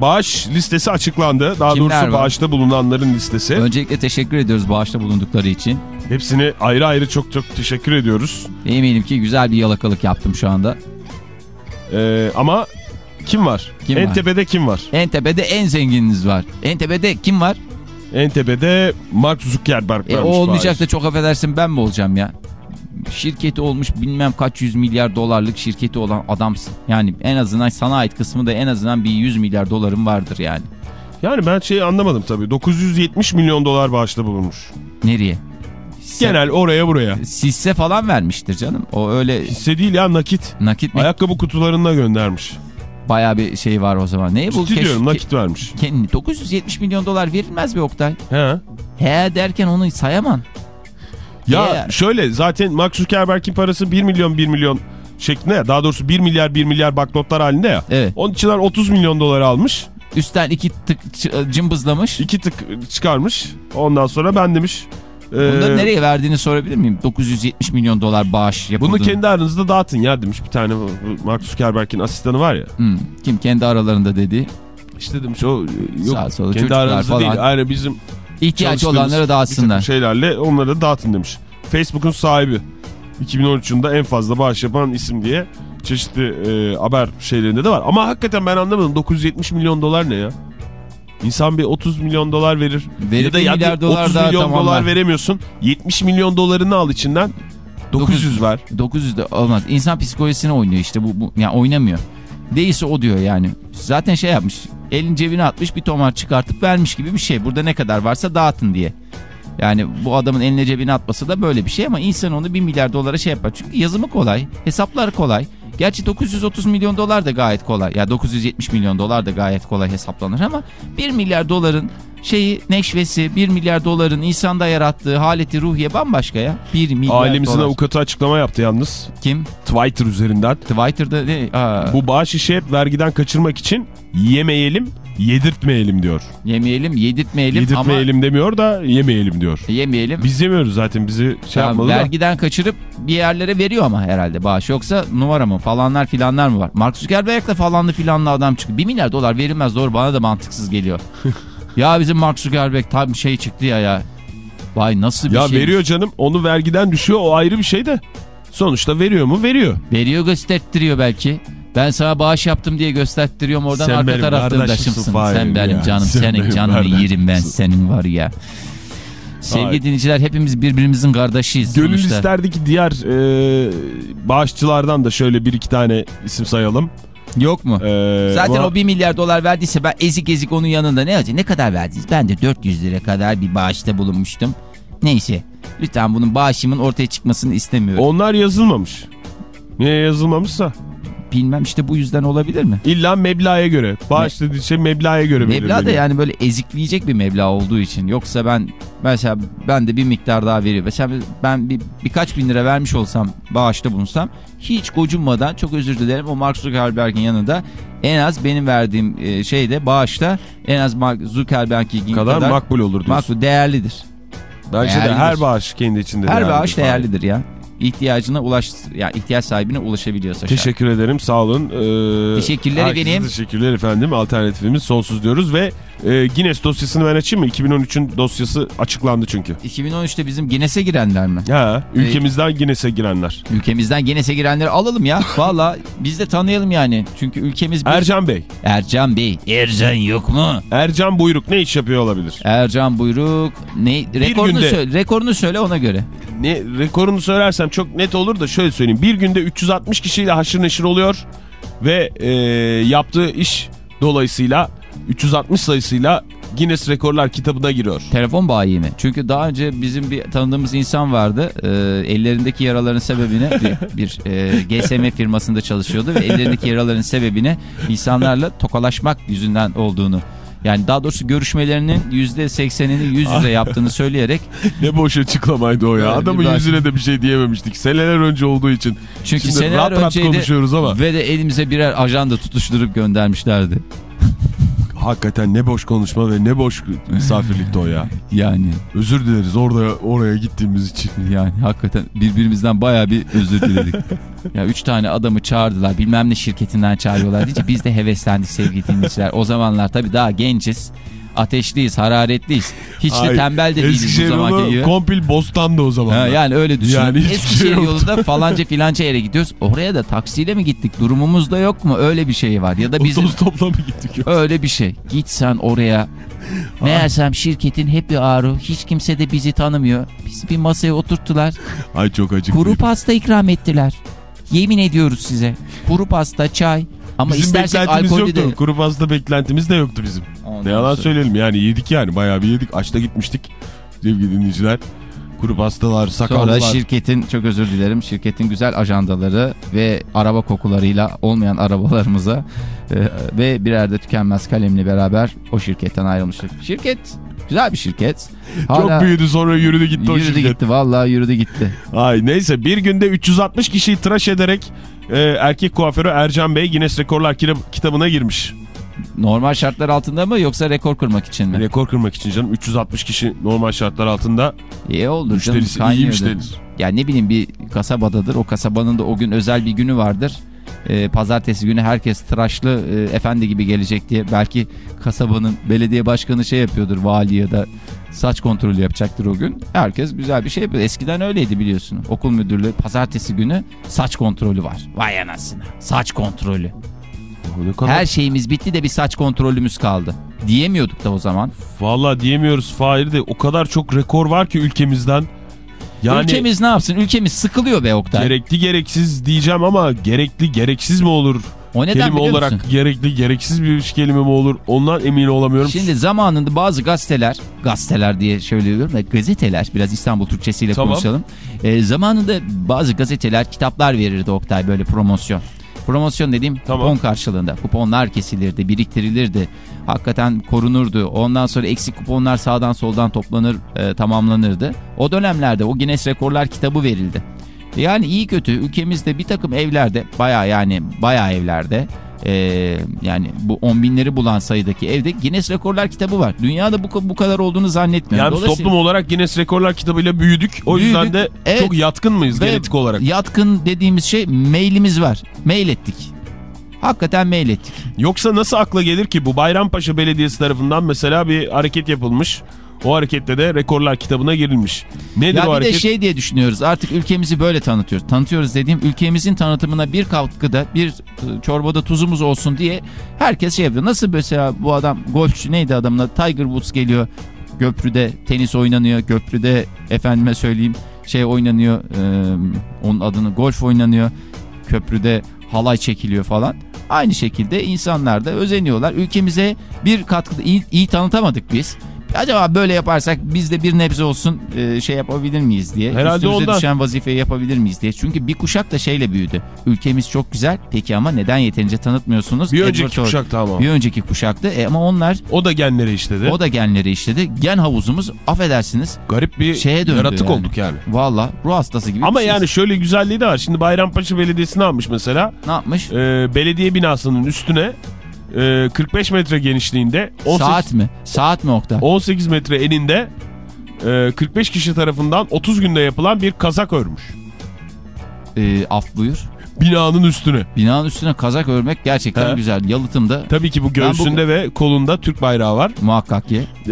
bağış listesi açıklandı. Daha Kimler doğrusu var? bağışta bulunanların listesi. Öncelikle teşekkür ediyoruz bağışta bulundukları için. Hepsini ayrı ayrı çok çok teşekkür ediyoruz. Eminim ki güzel bir yalakalık yaptım şu anda. Ee, ama kim var? Kim en var? tepede kim var? En tepede en zengininiz var. En tepede kim var? En tepede Mark Zuckerberg E, o olmayacak da çok affedersin ben mi olacağım ya? Şirketi olmuş bilmem kaç yüz milyar dolarlık şirketi olan adamsın. Yani en azından sana ait kısmı da en azından bir 100 milyar doların vardır yani. Yani ben şeyi anlamadım tabii. 970 milyon dolar bağışta bulunmuş. Nereye? Genel oraya buraya. Sisse falan vermiştir canım. O öyle Hisse değil ya nakit. nakit mi? Ayakkabı kutularına göndermiş. Bayağı bir şey var o zaman. Neyi bu? Ciddi diyorum nakit vermiş. Kendi 970 milyon dolar verilmez mi Oktay? He. He derken onu sayamam. Ya Ya. şöyle zaten Mark Zuckerberg'in parası 1 milyon 1 milyon şeklinde ya. Daha doğrusu 1 milyar 1 milyar banknotlar halinde ya. Evet. Onun içinden 30 milyon dolar almış. Üstten iki tık cımbızlamış. iki tık çıkarmış. Ondan sonra ben demiş. Bunları nereye verdiğini sorabilir miyim? 970 milyon dolar bağış yapıldı. Bunu kendi aranızda dağıtın ya demiş. Bir tane Mark Zuckerberg'in asistanı var ya. Hmm, Kim kendi aralarında dedi. İşte demiş o e, yok Sağ sola kendi aranızda falan. değil. Aynı bizim İhtiyaç olanlara dağıtsınlar. şeylerle onları dağıtın demiş. Facebook'un sahibi 2013 yılında en fazla bağış yapan isim diye çeşitli e, haber şeylerinde de var. Ama hakikaten ben anlamadım 970 milyon dolar ne ya? İnsan bir 30 milyon dolar verir. Verip ya da ya milyar dolar 30 daha milyon tamamlar. dolar veremiyorsun. 70 milyon dolarını al içinden. 900 ver. 900 de olmaz. İnsan psikolojisine oynuyor işte bu, bu yani oynamıyor. Değilse o diyor yani. Zaten şey yapmış. Elin cebine atmış bir tomar çıkartıp vermiş gibi bir şey. Burada ne kadar varsa dağıtın diye. Yani bu adamın eline cebine atması da böyle bir şey ama insan onu 1 milyar dolara şey yapar. Çünkü yazımı kolay, hesapları kolay. Gerçi 930 milyon dolar da gayet kolay. Ya 970 milyon dolar da gayet kolay hesaplanır ama 1 milyar doların şeyi neşvesi, 1 milyar doların insanda yarattığı haleti ruhiye bambaşka ya. 1 milyar Ailemizin dolar. avukatı açıklama yaptı yalnız. Kim? Twitter üzerinden. Twitter'da ne? Aa, Bu bağış işi hep vergiden kaçırmak için yemeyelim, yedirtmeyelim diyor. yemeyelim, yedirtmeyelim Yedirtmeyelim demiyor da yemeyelim diyor. ama yemeyelim. Biz yemiyoruz zaten bizi şey Tamam, yapmalı da. vergiden kaçırıp bir yerlere veriyor ama herhalde bağış. Yoksa numara mı falanlar filanlar mı var? Mark Zuckerberg'le falanlı filanlı adam çıktı. 1 milyar dolar verilmez doğru bana da mantıksız geliyor. (laughs) ya bizim Mark Zuckerberg tam şey çıktı ya ya. Vay nasıl bir Ya şey. veriyor canım onu vergiden düşüyor o ayrı bir şey de. Sonuçta veriyor mu? Veriyor. Veriyor gösterttiriyor belki. Ben sana bağış yaptım diye gösterttiriyorum oradan Sen arka Fahir Sen benim ya. canım Sen senin benim canını yerim ben senin var ya. Sevgili Ay. dinleyiciler hepimiz birbirimizin kardeşiyiz. Gönül sonuçta. isterdeki diğer e, bağışçılardan da şöyle bir iki tane isim sayalım. Yok mu? E, Zaten ama- o 1 milyar dolar verdiyse ben ezik ezik onun yanında ne acı ne kadar verdiniz? Ben de 400 lira kadar bir bağışta bulunmuştum. Neyse lütfen bunun bağışımın ortaya çıkmasını istemiyorum. Onlar yazılmamış. Niye yazılmamışsa? Bilmem işte bu yüzden olabilir mi? İlla meblağa göre. Bağış dediği şey meblağa göre Meblağ da yani böyle ezikleyecek bir meblağ olduğu için. Yoksa ben mesela ben de bir miktar daha veriyor. Mesela ben bir, birkaç bin lira vermiş olsam bağışta bulunsam hiç gocunmadan çok özür dilerim o Mark Zuckerberg'in yanında en az benim verdiğim e, şeyde bağışta en az Mark Zuckerberg'in kadar, kadar, makbul olur diyorsun. makbul değerlidir. Bence de değerlidir. her bağış kendi içinde Her bağış değerlidir ya. İhtiyacına ulaş yani ihtiyaç sahibine ulaşabiliyorsa. şayet. Teşekkür ederim sağ olun. Ee, Teşekkürler efendim. Teşekkürler efendim. Alternatifimiz sonsuz diyoruz ve e, Guinness dosyasını ben açayım mı? 2013'ün dosyası açıklandı çünkü. 2013'te bizim Guinness'e girenler mi? Ha, ülkemizden Guinness'e girenler. Ülkemizden Guinness'e girenleri alalım ya. (laughs) Valla biz de tanıyalım yani. Çünkü ülkemiz bir... Ercan Bey. Ercan Bey. Ercan yok mu? Ercan Buyruk ne iş yapıyor olabilir? Ercan Buyruk. Ne? Rekorunu, günde- söyle, rekorunu söyle ona göre. Ne rekorunu söylersem çok net olur da şöyle söyleyeyim. Bir günde 360 kişiyle haşır neşir oluyor ve e, yaptığı iş dolayısıyla 360 sayısıyla Guinness Rekorlar kitabına giriyor. Telefon bayi mi? Çünkü daha önce bizim bir tanıdığımız insan vardı. Ee, ellerindeki yaraların sebebine bir, (laughs) bir e, GSM firmasında çalışıyordu ve ellerindeki yaraların sebebine insanlarla tokalaşmak yüzünden olduğunu yani daha doğrusu görüşmelerinin %80'ini yüz yüze yaptığını söyleyerek Ne boş açıklamaydı o ya. Evet, Adamın ben- yüzüne de bir şey diyememiştik. Seneler önce olduğu için. çünkü Şimdi seneler rahat rahat önceydi konuşuyoruz ama. ve de elimize birer ajanda tutuşturup göndermişlerdi. Hakikaten ne boş konuşma ve ne boş misafirlikti o ya. (laughs) Yani Özür dileriz orada oraya gittiğimiz için. yani hakikaten birbirimizden bayağı bir özür diledik. (laughs) ya üç tane adamı çağırdılar bilmem ne şirketinden çağırıyorlar deyince biz de heveslendik sevgili dinleyiciler. O zamanlar tabii daha genciz. Ateşliyiz, hararetliyiz. Hiç de Ay, tembel de değiliz bu Eskişehir zamanki gibi. kompil bostandı o zaman. Ha, yani öyle düşünün. Yani şey Eskişehir yoktu. yolunda (laughs) falanca filanca yere gidiyoruz. Oraya da taksiyle mi gittik? Durumumuz da yok mu? Öyle bir şey var. Ya da bizim Otobüs topla mı gittik? öyle bir şey. Git sen oraya. Meğersem şirketin Happy Hour'u hiç kimse de bizi tanımıyor. Bizi bir masaya oturttular. Ay çok acık. Kuru pasta ikram ettiler. Yemin ediyoruz size. Kuru pasta, çay. Ama Bizim beklentimiz yoktu. de... Kuru pasta beklentimiz de yoktu bizim. Ondan Ne yalan sonra- söyleyelim yani yedik yani bayağı bir yedik. Açta gitmiştik sevgili dinleyiciler. Kuru pastalar, Sonra sakallar. şirketin çok özür dilerim şirketin güzel ajandaları ve araba kokularıyla olmayan arabalarımıza e, ve birer de tükenmez kalemle beraber o şirketten ayrılmıştık. Şirket güzel bir şirket. (laughs) Çok büyüdü sonra yürüdü gitti o Yürüdü şirket. gitti vallahi yürüdü gitti. Ay neyse bir günde 360 kişiyi tıraş ederek e, erkek kuaförü Ercan Bey Guinness Rekorlar kitab- kitabına girmiş. Normal şartlar altında mı yoksa rekor kırmak için mi? Rekor kırmak için canım 360 kişi normal şartlar altında İyi oldu canım iyi müşteridir. Yani ne bileyim bir kasabadadır o kasabanın da o gün özel bir günü vardır. Ee, pazartesi günü herkes tıraşlı e, efendi gibi gelecek diye belki kasabanın belediye başkanı şey yapıyordur vali ya da saç kontrolü yapacaktır o gün. Herkes güzel bir şey yapıyor. Eskiden öyleydi biliyorsun. Okul müdürlüğü pazartesi günü saç kontrolü var. Vay anasını. Saç kontrolü. Kadar- Her şeyimiz bitti de bir saç kontrolümüz kaldı. Diyemiyorduk da o zaman. Vallahi diyemiyoruz Fahir de o kadar çok rekor var ki ülkemizden. Yani Ülkemiz ne yapsın? Ülkemiz sıkılıyor be Oktay. gerekli gereksiz diyeceğim ama gerekli gereksiz mi olur? o neden kelime olarak musun? gerekli gereksiz bir kelime mi olur? Ondan emin olamıyorum. Şimdi zamanında bazı gazeteler, gazeteler diye söylüyorum da gazeteler, biraz İstanbul Türkçesiyle Tamam. konuşalım. Ee, zamanında bazı gazeteler kitaplar verirdi Oktay böyle promosyon. Promosyon dediğim Tamam. kupon karşılığında. Kuponlar kesilirdi, biriktirilirdi. Hakikaten korunurdu. Ondan sonra eksik kuponlar sağdan soldan toplanır, e, tamamlanırdı. O dönemlerde o Guinness Rekorlar kitabı verildi. Yani iyi kötü ülkemizde bir takım evlerde baya yani baya evlerde e, yani bu on binleri bulan sayıdaki evde Guinness Rekorlar kitabı var. Dünyada bu, bu kadar olduğunu zannetmiyorum. Yani Dolayısıyla- toplum olarak Guinness Rekorlar kitabıyla büyüdük. O yüzden Büyüdük, de evet. çok yatkın mıyız Ve genetik olarak? Yatkın dediğimiz şey mailimiz var. Mail ettik. Hakikaten mail ettik. Yoksa nasıl akla gelir ki bu Bayrampaşa Belediyesi tarafından mesela bir hareket yapılmış. O harekette de rekorlar kitabına girilmiş. Nedir Ya o bir hareket? de şey diye düşünüyoruz artık ülkemizi böyle tanıtıyoruz. Tanıtıyoruz dediğim ülkemizin tanıtımına bir katkıda bir e, çorbada tuzumuz olsun diye herkes şey yapıyor. Nasıl mesela bu adam golfçü neydi adamın adı? Tiger Woods geliyor. Köprüde tenis oynanıyor. Köprüde efendime söyleyeyim şey oynanıyor. e, onun adını golf oynanıyor. Köprüde halay çekiliyor falan. Aynı şekilde insanlar da özeniyorlar. Ülkemize bir katkı iyi, iyi tanıtamadık biz. Acaba böyle yaparsak biz de bir nebze olsun e, şey yapabilir miyiz diye. Herhalde Üstümüze ondan. düşen vazifeyi yapabilir miyiz diye. Çünkü bir kuşak da şeyle büyüdü. Ülkemiz çok güzel. Peki ama neden yeterince tanıtmıyorsunuz? Bir Edward önceki Hor- kuşakta ama. Bir önceki kuşaktı. E, ama onlar O da genleri işledi. o da genleri işledi. Gen havuzumuz affedersiniz Garip bir şeye döndü yaratık yani. olduk yani. Valla ruh hastası gibi. Ama şey. yani şöyle güzelliği de var. Şimdi Bayrampaşa Belediyesi ne yapmış mesela? ne yapmış? Ee, belediye binasının üstüne e, 45 metre genişliğinde 18, Saat mi? Saat mi Oktay? 18 metre eninde e, 45 kişi tarafından 30 günde yapılan bir kazak örmüş. E, af buyur. Binanın üstüne. Binanın üstüne kazak örmek gerçekten He. güzel. Yalıtımda Tabii ki bu bu- göğsünde ve kolunda Türk bayrağı var. muhakkak ki Ee,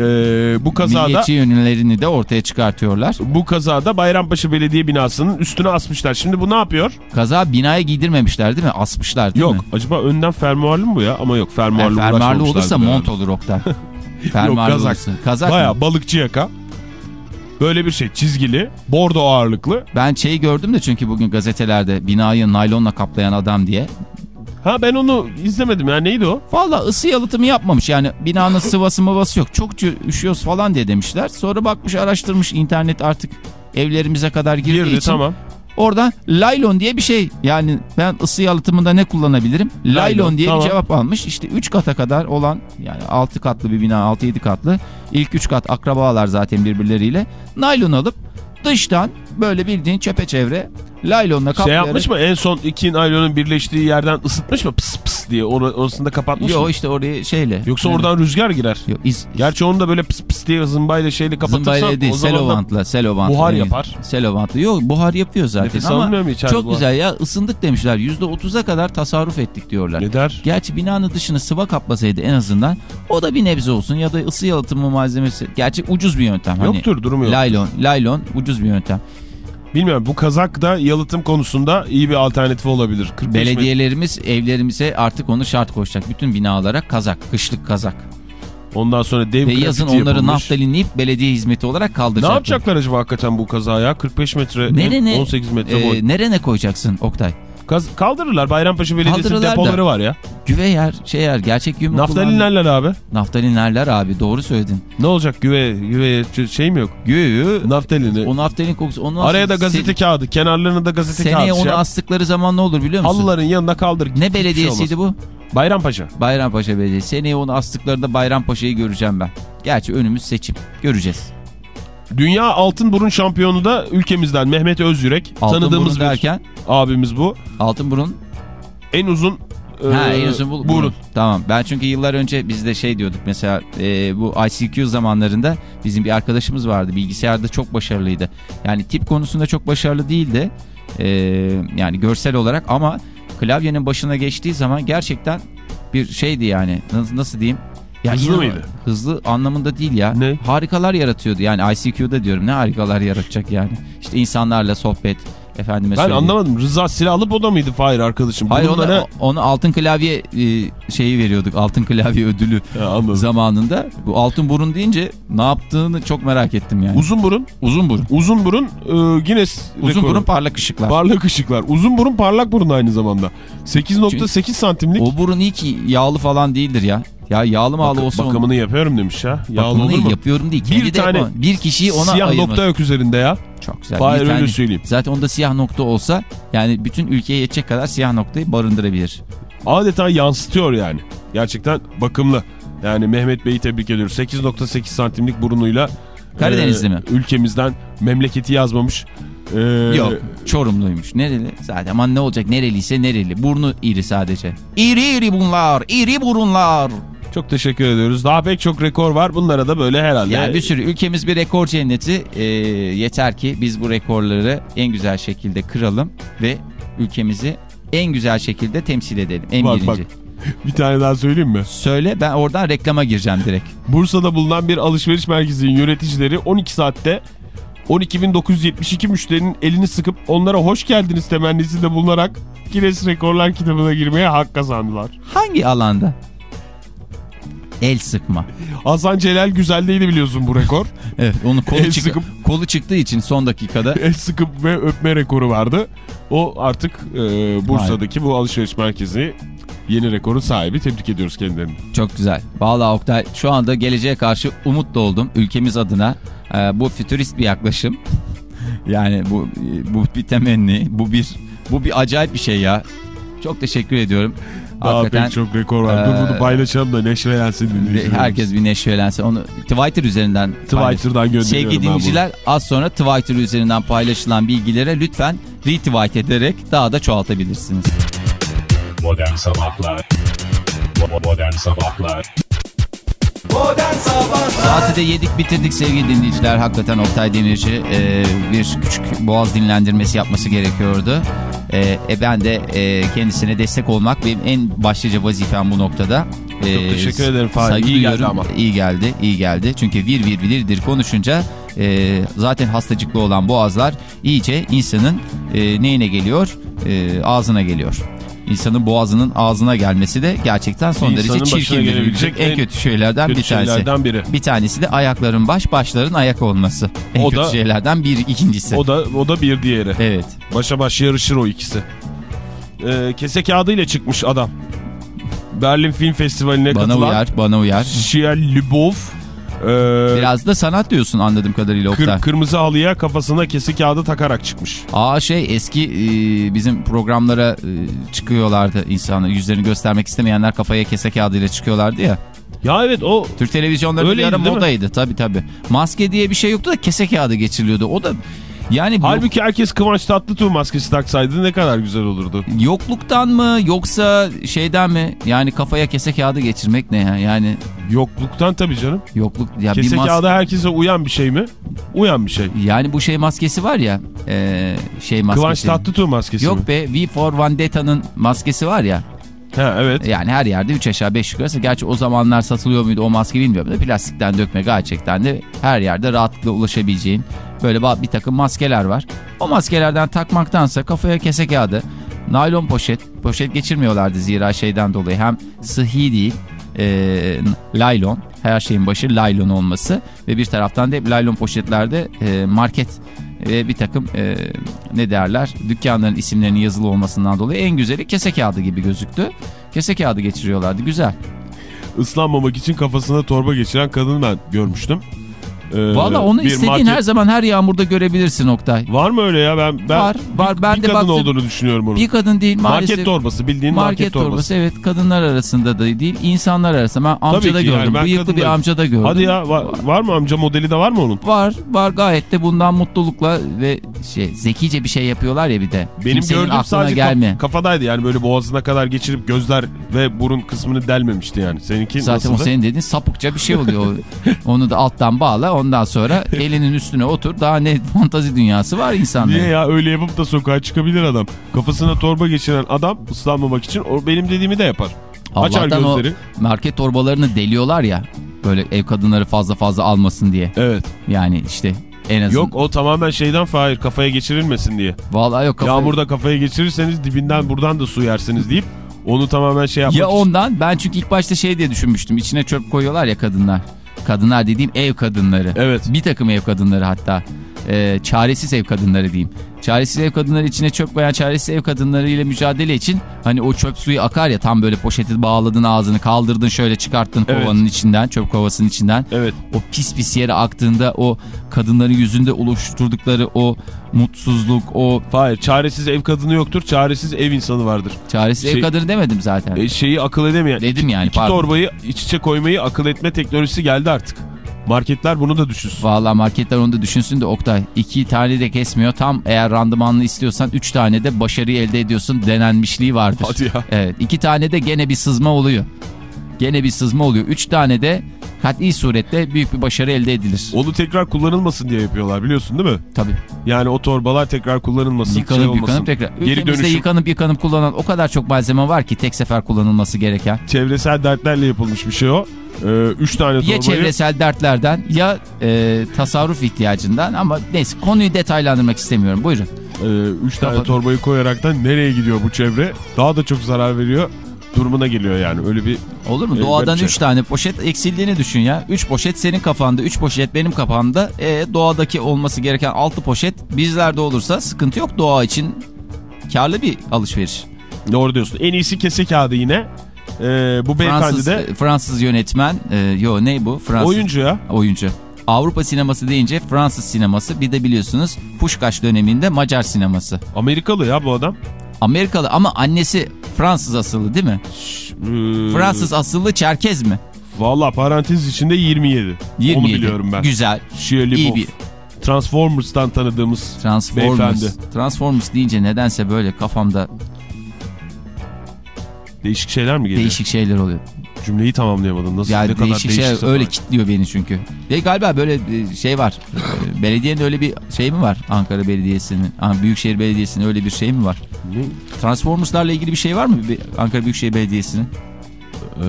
bu kazada milliyetçi yönlerini de ortaya çıkartıyorlar. bu kazada Bayrampaşa Belediye binasının üstüne asmışlar. Şimdi bu ne yapıyor? Kaza binaya giydirmemişler değil mi? Asmışlar değil Yok. mi? Acaba önden fermuarlı mı bu ya? Ama yok fermuarlı Yani fermuarlı olursa mont olur Oktay. (laughs) fermuarlı kazak. olursa. Kazak Baya balıkçı yaka. Böyle bir şey çizgili, bordo ağırlıklı. Ben şeyi gördüm de çünkü bugün gazetelerde binayı naylonla kaplayan adam diye. Ha ben onu izlemedim ya neydi o? Valla ısı yalıtımı yapmamış yani binanın sıvası mıvası yok. Çok üşüyoruz falan diye demişler. Sonra bakmış araştırmış internet artık evlerimize kadar girdiği Girdi için. tamam. Oradan laylon diye bir şey yani ben ısı yalıtımında ne kullanabilirim? Laylon, Laylon, diye tamam. bir cevap almış. İşte 3 kata kadar olan yani 6 katlı bir bina 6-7 katlı. İlk 3 kat akrabalar zaten birbirleriyle. Naylon alıp dıştan böyle bildiğin çepeçevre laylonla Şey kaplayarak. yapmış mı en son iki naylonun birleştiği yerden ısıtmış mı pıs pıs diye Or orasını da kapatmış Yo mı? işte orayı şeyle. Yoksa Yani- oradan rüzgar girer. Yo, iz, Gerçi onu da böyle pıs pıs diye zımbayla şeyle kapatırsan Zımbayla değil o zaman selovantla selovantla. buhar Yani yapar. Selovantla. Yok buhar yapıyor zaten nefes ama alınmıyor mu içeride çok buhar? güzel ya ısındık demişler. %30'a kadar tasarruf ettik diyorlar. Ne der? Gerçi binanın dışını sıva kaplasaydı en azından o da bir nebze olsun ya da ısı yalıtımı malzemesi. Gerçi ucuz bir yöntem. Hani Yoktur durumu yok. Laylon, laylon ucuz bir yöntem. Bilmiyorum bu kazak da yalıtım konusunda iyi bir alternatif olabilir. 45 metre- Belediyelerimiz evlerimize artık onu şart koşacak. Bütün binalara kazak, kışlık kazak. Ondan sonra dev Ve yazın onları yapılmış. naftalinleyip belediye hizmeti olarak Ne kaldıracaklar. yapacaklar acaba hakikaten bu kazaya? 45 metre, Nerene, 18 metre e, boy. nerene koyacaksın Oktay? Kaz- kaldırırlar. Bayrampaşa Belediyesi'nin Kaldırırlar da. depoları var ya. Güve yer, şey yer, gerçek kullandın? Naftalinlerler abi. Naftalinlerler abi doğru söyledin. Ne olacak güve, güve şey mi yok? Güve, Naftalini. o naftalin kokusu. Onu Araya da gazete kağıdı, kenarlarına da gazete Seneye kağıdı. onu şey astıkları zaman ne olur biliyor musun? Halıların yanına kaldır. Ne şey belediyesiydi olmaz. bu? Bayrampaşa. Bayrampaşa Belediyesi. Seneye onu astıklarında Bayrampaşa'yı göreceğim ben. Gerçi önümüz seçim. Göreceğiz. Dünya altın burun şampiyonu da ülkemizden Mehmet Özyürek. Altın Tanıdığımız burun derken abimiz bu. altın burun. En uzun ha en uzun bu- burun. Tamam. Ben çünkü yıllar önce biz de şey diyorduk mesela e, bu ICQ zamanlarında bizim bir arkadaşımız vardı. Bilgisayarda çok başarılıydı. Yani tip konusunda çok başarılı değildi. E, yani görsel olarak ama klavyenin başına geçtiği zaman gerçekten bir şeydi yani. Nasıl, nasıl diyeyim? Ya Hızlı inan- mıydı? Hızlı anlamında değil ya. Ne? Harikalar yaratıyordu. Yani ICQ'da diyorum. Ne harikalar yaratacak yani. İşte insanlarla sohbet. Efendime Ben söyleyeyim. anlamadım. Rıza silah alıp o da mıydı Fahir arkadaşım? Hayır ona, onu altın klavye e, şeyi veriyorduk. Altın klavye ödülü anladım. zamanında. Bu altın burun deyince ne yaptığını çok merak ettim yani. Uzun burun. uzun burun. Uzun burun e, Guinness Uzun rekoru. burun parlak ışıklar. Parlak ışıklar. Uzun burun parlak burun aynı zamanda. 8.8 santimlik. o burun iyi ki yağlı falan değildir ya. Ya yağlı mağlı Bak- olsa bakımını yapıyorum demiş ya. Yağlı bakımını olur mu? yapıyorum değil. Bir Kendi de tane yapamam. bir kişiyi ona Siyah ayırmak. nokta yok üzerinde ya. Çok güzel. Bir öyle tane. söyleyeyim. Zaten onda siyah nokta olsa yani bütün ülkeye yetecek kadar siyah noktayı barındırabilir. Adeta yansıtıyor yani. Gerçekten bakımlı. Yani Mehmet Bey'i tebrik ediyoruz. 8.8 santimlik burunuyla Karadenizli e, mi? Ülkemizden memleketi yazmamış. E, Yok Çorumluymuş. Nereli? Zaten aman ne olacak nereliyse nereli. Burnu iri sadece. İri iri bunlar. iri burunlar. Çok teşekkür ediyoruz. Daha pek çok rekor var. Bunlara da böyle herhalde. Yani bir sürü ülkemiz bir rekor cenneti. Ee, yeter ki biz bu rekorları en güzel şekilde kıralım ve ülkemizi en güzel şekilde temsil edelim. En Bak, birinci. bak. (laughs) bir tane daha söyleyeyim mi? Söyle ben oradan reklama gireceğim direkt. Bursa'da bulunan bir alışveriş merkezinin yöneticileri 12 saatte 12.972 müşterinin elini sıkıp onlara hoş geldiniz temennisinde bulunarak Guinness Rekorlar kitabına girmeye hak kazandılar. Hangi alanda? El sıkma. Hasan Celal Güzel'deydi biliyorsun bu rekor. (laughs) Evet onu kolu, El çık- sıkıp- kolu çıktığı için son dakikada El sıkıp ve öpme rekoru vardı. O artık e, Bursa'daki bu alışveriş merkezi yeni rekorun sahibi. Tebrik ediyoruz kendilerini. Çok güzel. Vallahi Oktay şu anda geleceğe karşı umut oldum ülkemiz adına. Ee, bu fütürist bir yaklaşım. (laughs) yani bu bu bir temenni, bu bir bu bir acayip bir şey ya. Çok teşekkür ediyorum. Daha Hakikaten pek çok rekor var. Dur Ee, bunu paylaşalım da neşvelensin dinleyicilerimiz. herkes bir neşvelense onu Twitter üzerinden Twitter'dan gönderiyorum Sevgili dinleyiciler az sonra Twitter üzerinden paylaşılan bilgilere lütfen retweet ederek daha da çoğaltabilirsiniz. Modern Sabahlar Modern Sabahlar Modern Sabahlar Saati de yedik bitirdik sevgili dinleyiciler. Hakikaten Oktay Demirci e, bir küçük boğaz dinlendirmesi yapması gerekiyordu. E, e, ben de e, kendisine destek olmak benim en başlıca vazifem bu noktada. E, Çok teşekkür ederim saygı İyi geldi ama. İyi geldi, iyi geldi. Çünkü vir vir virdir konuşunca e, zaten hastacıklı olan boğazlar iyice insanın e, neyine geliyor? E, ağzına geliyor. İnsanın boğazının ağzına gelmesi de gerçekten son derece İnsanın başına çirkin gelebilecek en en kötü şeylerden kötü bir tanesi. şeylerden biri. Bir tanesi de ayakların baş, başların ayak olması. En O kötü da- şeylerden bir ikincisi. O da o da bir diğeri. Evet. Başa baş yarışır o ikisi. Ee, kese kağıdıyla çıkmış adam. Berlin Film Festivali'ne Bana katılan uyar, bana uyar. Şiel Lubov e, Biraz da sanat diyorsun anladığım kadarıyla kır- Oktay. kırmızı halıya kafasına kese kağıdı takarak çıkmış. Aa şey eski e, bizim programlara e, çıkıyorlardı insanlar. Yüzlerini göstermek istemeyenler kafaya kese kağıdıyla çıkıyorlardı ya. Ya evet o Türk televizyonlarında bir ara modaydı tabii tabii. Maske diye bir şey yoktu da kese kağıdı geçiriliyordu. O da yani bu halbuki herkes Kıvanç Tatlıtuğ maskesi taksaydı ne kadar güzel olurdu. yokluktan mı yoksa şeyden mi? Yani kafaya kese kağıdı geçirmek ne ya? Yani Yokluktan tabii canım. yokluk ya Kese bir mas- kağıdı herkese uyan bir şey mi? Uyan bir şey. Yani bu şey maskesi var ya. e, şey maskesi. Kıvanç Tatlıtuğ maskesi mi? Yok be V for Vendetta'nın maskesi var ya. Ha evet. Yani her yerde 3 aşağı 5 yukarı. Gerçi o zamanlar satılıyor muydu o maske bilmiyorum da plastikten dökme gerçekten de her yerde rahatlıkla ulaşabileceğin böyle bir takım maskeler var. O maskelerden takmaktansa kafaya kese kağıdı, naylon poşet, poşet geçirmiyorlardı zira şeyden dolayı hem sıhhi değil e, laylon her şeyin başı laylon olması ve bir taraftan da hep laylon poşetlerde e, market ve bir takım e, ne derler dükkanların isimlerinin yazılı olmasından dolayı en güzeli kese kağıdı gibi gözüktü. Kese kağıdı geçiriyorlardı güzel. Islanmamak için kafasına torba geçiren kadını ben görmüştüm. Ee, Valla onu bir istediğin market- her zaman her yağmurda görebilirsin Oktay. Var mı öyle ya? Ben, ben Var, var. Bir, Ben bir de kadın baktım. olduğunu düşünüyorum onun. Bir kadın değil maalesef. market torbası bildiğin market, Market torbası. torbası evet kadınlar arasında da değil insanlar arasında ben amca Tabii ki yani, gördüm ben bıyıklı bir kadınlarım. amca da gördüm. Hadi ya var, var mı amca modeli de var mı onun? Var var gayet de bundan mutlulukla ve şey zekice bir şey yapıyorlar ya bir de. Benim Kimsenin gördüğüm sadece gelme. kaf- kafadaydı yani böyle boğazına kadar geçirip gözler ve burun kısmını delmemişti yani. Seninki Zaten o nasıldı? senin dediğin sapıkça bir şey oluyor. (laughs) Onu da alttan bağla ondan sonra (laughs) elinin üstüne otur. Daha ne fantazi dünyası var insanların. Niye ya öyle yapıp da sokağa çıkabilir adam. Kafasına torba geçiren adam ıslanmamak için o benim dediğimi de yapar. Açar Allah'tan o gözleri. market torbalarını deliyorlar ya. Böyle ev kadınları fazla fazla almasın diye. Evet. Yani işte en azından. Yok o tamamen şeyden Fahir kafaya geçirilmesin diye. Vallahi yok. kafa- Yağmurda kafaya geçirirseniz dibinden buradan da su yersiniz deyip onu tamamen şey yapmak Ya için- ondan ben çünkü ilk başta şey diye düşünmüştüm. İçine çöp koyuyorlar ya kadınlar. Kadınlar dediğim ev kadınları. Evet. Bir takım ev kadınları hatta. Ee, çaresiz ev kadınları diyeyim. Çaresiz ev kadınları içine çöp koyan çaresiz ev kadınları ile mücadele için hani o çöp suyu akar ya tam böyle poşeti bağladın ağzını kaldırdın şöyle çıkarttın Evet. kovanın içinden çöp kovasının içinden. Evet. O pis pis yere aktığında o kadınların yüzünde oluşturdukları o mutsuzluk o Hayır çaresiz ev kadını yoktur çaresiz ev insanı vardır. çaresiz Şey- ev kadını demedim zaten. E, şeyi akıl edemeyen. Dedim yani, İki pardon. torbayı iç içe koymayı akıl etme teknolojisi geldi artık. Marketler bunu da düşünsün. Valla marketler onu da düşünsün de Oktay. iki tane de kesmiyor. Tam eğer randımanlı istiyorsan üç tane de başarıyı elde ediyorsun denenmişliği vardır. Hadi ya. Evet iki tane de gene bir sızma oluyor. Gene bir sızma oluyor. Üç tane de kat'i surette büyük bir başarı elde edilir. Onu tekrar kullanılmasın diye yapıyorlar biliyorsun değil mi? Tabii. Yani o torbalar tekrar kullanılmasın. Yıkanıp şey yıkanıp tekrar. Geri Ülkemizde dönüşüm. yıkanıp yıkanıp kullanan o kadar çok malzeme var ki tek sefer kullanılması gereken. Çevresel dertlerle yapılmış bir şey o. Ee, üç tane torbayı. Ya çevresel dertlerden ya e, tasarruf ihtiyacından ama neyse konuyu detaylandırmak istemiyorum. Buyurun. Ee, üç tane Kafa- torbayı koyaraktan nereye gidiyor bu çevre? Daha da çok zarar veriyor. Durumuna geliyor yani. Öyle bir Olur mu? Evet, Doğadan garip şey. 3 tane poşet eksildiğini düşün ya. 3 poşet senin kafanda, 3 poşet benim kafamda. E, doğadaki olması gereken 6 poşet bizlerde olursa sıkıntı yok. Doğa için karlı bir alışveriş. doğru diyorsun. En iyisi kese kağıdı yine. Ee, bu beyefendi Fransız, de Fransız yönetmen, e, yo ne bu? Fransız oyuncu ya. oyuncu. Avrupa sineması deyince Fransız sineması bir de biliyorsunuz Puşkaş döneminde Macar sineması. Amerikalı ya bu adam. Amerikalı ama annesi Fransız asıllı değil mi? Ee, Fransız asıllı Çerkez mi? Valla parantez içinde 27. 27. Onu biliyorum ben. Güzel. Shia İyi bir Transformers'tan tanıdığımız Transformers. Beyefendi. Transformers deyince nedense böyle kafamda değişik şeyler mi geliyor? değişik şeyler oluyor. Cümleyi tamamlayamadım. Nasıl Yani ne kadar değişik şey öyle falan. kitliyor beni çünkü. Ve galiba böyle şey var. E, Belediyenin öyle bir şey mi var? Ankara Belediyesi'nin, Büyükşehir Belediyesi'nin öyle bir şey mi var? Ne? Transformers'larla ilgili bir şey var mı Ankara Büyükşehir Belediyesi'nin? Ee,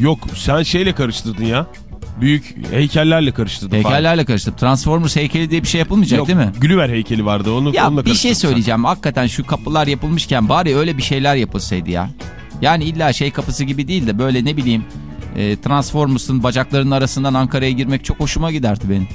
yok sen şeyle karıştırdın ya. Büyük heykellerle karıştırdın. Fahir. Heykellerle karıştım. Transformers heykeli diye bir şey yapılmayacak Yok, değil mi? Gulliver heykeli vardı onu Ya bir şey karıştırdın sen. söyleyeceğim. Hakikaten şu kapılar yapılmışken bari öyle bir şeyler yapılsaydı ya. Yani illa şey kapısı gibi değil de böyle ne bileyim e, Transformers'ın bacaklarının arasından Ankara'ya girmek çok hoşuma giderdi benim.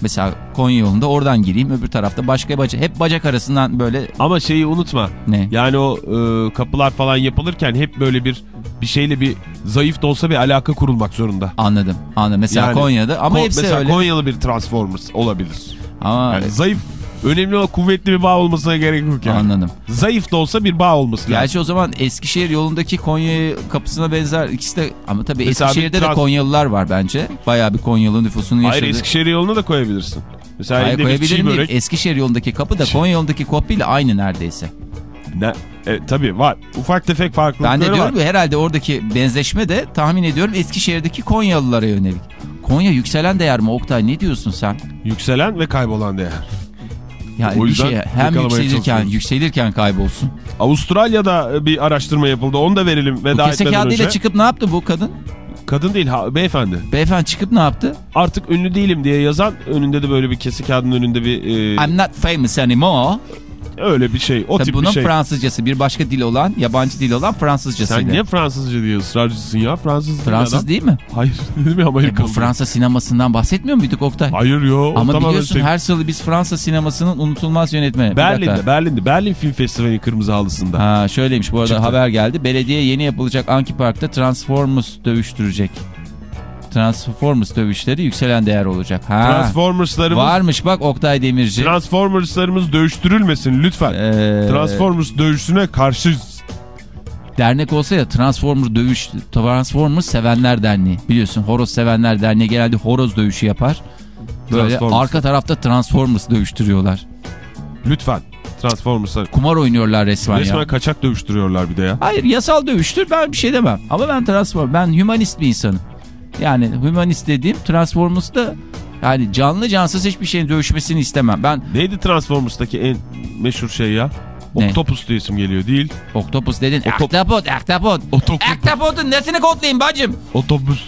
Mesela Konya yolunda oradan gireyim öbür tarafta başka bacak hep bacak arasından böyle Ama şeyi unutma. ne? Yani o e, kapılar falan yapılırken hep böyle bir bir şeyle bir zayıf da olsa bir alaka kurulmak zorunda. Anladım. Anladım. Mesela Yani Konya'da ama Ko- hepsi mesela öyle. Konyalı bir Transformers olabilir. Ama Yani zayıf önemli olan kuvvetli bir bağ olmasına gerek yok yani. anladım. Zayıf da olsa bir bağ olması lazım. Gerçi o zaman Eskişehir yolundaki Konya kapısına benzer ikisi de ama tabii Mesela Eskişehir'de de Konyalılar var bence. Bayağı bir Konyalı nüfusunun Hayır yaşadığı. Eskişehir yoluna da koyabilirsin. Mesela Hayır koyabilirim değil. Eskişehir yolundaki kapı da Konya yolundaki kopyayla aynı neredeyse. Ne? E, tabii var. Ufak tefek farklılıkları Ben de diyorum var. herhalde oradaki benzeşme de tahmin ediyorum Eskişehir'deki Konyalılara yönelik. Konya yükselen değer mi Oktay ne diyorsun sen? Yükselen ve kaybolan değer. Yani O bir yüzden şey hem yükselirken çalışıyoruz. yükselirken kaybolsun. Avustralya'da bir araştırma yapıldı. Onu da verelim veda Bu kese etmeden önce. çıkıp ne yaptı bu kadın? Kadın değil ha, beyefendi. Beyefendi çıkıp ne yaptı? Artık ünlü değilim diye yazan önünde de böyle bir kesi kağıdının önünde bir e, I'm not famous anymore. Öyle bir şey. O Tabii tip bunun bir şey. Fransızcası bir başka dil olan yabancı dil olan Fransızcasıydı. Sen niye Fransızca diye ısrarcısın ya? Fransız Fransız adam. değil mi? Hayır (laughs) değil mi E, Amerikalı? bu Fransa sinemasından bahsetmiyor muyduk Oktay? Hayır yo. Ama biliyorsun şey- her salı biz Fransa sinemasının unutulmaz yönetmeni. Berlin'de. Berlin'de. Berlin Film Festivali'nin kırmızı halısında. Ha şöyleymiş bu arada Çıktı. haber geldi. Belediye yeni yapılacak Anki Park'ta Transformers dövüştürecek. Transformers dövüşleri yükselen değer olacak. Ha. Transformers'larımız Varmış bak Oktay Demirci. Transformers'larımız dövüştürülmesin lütfen. Ee, Transformers dövüşüne karşıyız. dernek olsa ya Transformers dövüş Transformers sevenler derneği. Biliyorsun horoz sevenler derneği genelde horoz dövüşü yapar. Böyle arka tarafta Transformers dövüştürüyorlar. Lütfen. Transformers'lar. Kumar oynuyorlar resmen, Resmen ya. kaçak dövüştürüyorlar bir de ya. Hayır yasal dövüştür ben bir şey demem. Ama ben Transformers ben hümanist bir insanım. Yani hümanist dediğim Transformers'ta yani canlı cansız hiçbir şeyin dövüşmesini istemem. Ben Neydi Transformers'taki en meşhur şey ya? Ne? Octopus diye isim geliyor değil. Octopus dedin. Otop- aktapot. Otopus. Aktapotun nesini kodlayayım bacım? Otobüs.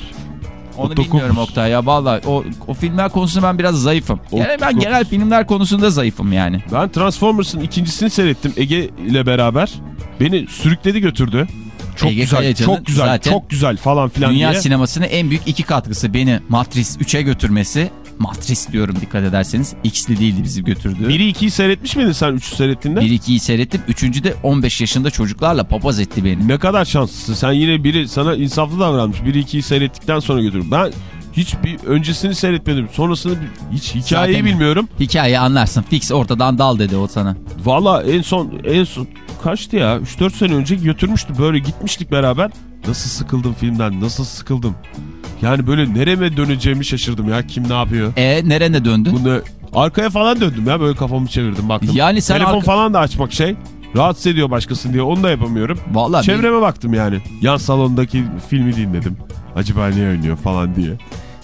Onu Otokopus. bilmiyorum Oktay ya vallahi o, o filmler konusunda ben biraz zayıfım. Yani ben genel filmler konusunda zayıfım yani. Ben Transformers'ın ikincisini seyrettim Ege ile beraber. Beni sürükledi götürdü. Çok Ege güzel, Kayacan'ın çok güzel, çok güzel falan filan Dünya diye. sinemasına en büyük iki katkısı beni Matris 3'e götürmesi. Matris diyorum dikkat ederseniz. X'li değildi bizi götürdüğü. Biri ikiyi seyretmiş miydin sen üçü seyrettiğinde? 1-2'yi seyrettim. Üçüncü de 15 yaşında çocuklarla papaz etti beni. Ne kadar şanslısın. Sen yine biri sana insaflı davranmış. Biri ikiyi seyrettikten sonra götürür. Ben hiç bir öncesini seyretmedim. Sonrasını hiç hikayeyi Zaten- bilmiyorum. Hikaye anlarsın. Fix ortadan dal dedi o sana. Valla en son en son kaçtı ya? 3-4 sene önce götürmüştü. Böyle gitmiştik beraber. Nasıl sıkıldım filmden? Nasıl sıkıldım? Yani böyle nereme döneceğimi şaşırdım ya. Kim ne yapıyor? E nerene döndün? Bunu arkaya falan döndüm ya. Böyle kafamı çevirdim baktım. Yani sen Telefon falan da açmak şey. Rahatsız ediyor başkasını diye. Onu da yapamıyorum. Vallahi bir- Çevreme baktım yani. Yan salondaki filmi dinledim. Acaba ne oynuyor falan diye.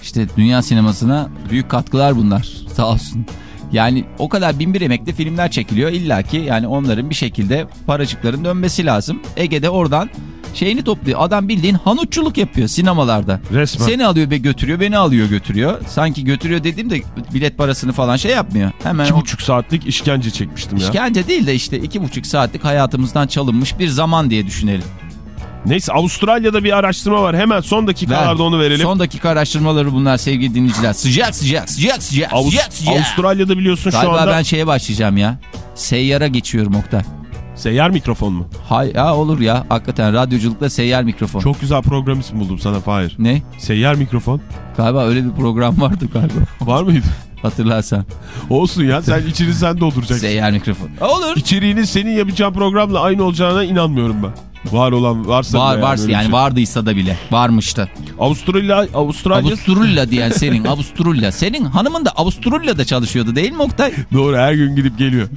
İşte dünya sinemasına büyük katkılar bunlar. (laughs) Sağ olsun. Yani o kadar bin bir emekli filmler çekiliyor. İlla ki yani onların bir şekilde paracıkların dönmesi lazım. Ege'de oradan şeyini topluyor. Adam bildiğin hanutçuluk yapıyor sinemalarda. Resmen. Seni alıyor ve götürüyor, beni alıyor götürüyor. Sanki götürüyor dediğimde bilet parasını falan şey yapmıyor. Hemen İki o buçuk saatlik işkence çekmiştim ya. işkence değil de işte iki buçuk saatlik hayatımızdan çalınmış bir zaman diye düşünelim. Neyse Avustralya'da bir araştırma var. Hemen son dakikalarda Ver. onu verelim. Son dakika araştırmaları bunlar sevgili dinleyiciler. Sıcak sıcak sıcak sıcak Avust- sıcak sıcak. Avustralya'da biliyorsun şu Galiba anda ben şeye başlayacağım ya. Seyyara geçiyorum Oktay. seyyar mikrofon mu? Hay ya olur ya hakikaten radyoculukta seyyar mikrofon. Çok güzel program ismi buldum sana Fahir. Ne? Seyyar mikrofon. Galiba öyle bir program vardı galiba. Var mıydı? (laughs) Hatırlarsan. Olsun ya sen içini sen dolduracaksın. Seyyar mikrofon. Olur. İçeriğinin senin yapacağın programla aynı olacağına inanmıyorum ben. Var olan varsa Var bile varsa yani şey. vardıysa da bile varmıştı. Avustralya Avustralya Avustrulya diyen senin Avustrulya. Senin hanımın da Avustrulya'da çalışıyordu değil mi Oktay? doğru her gün gidip geliyor.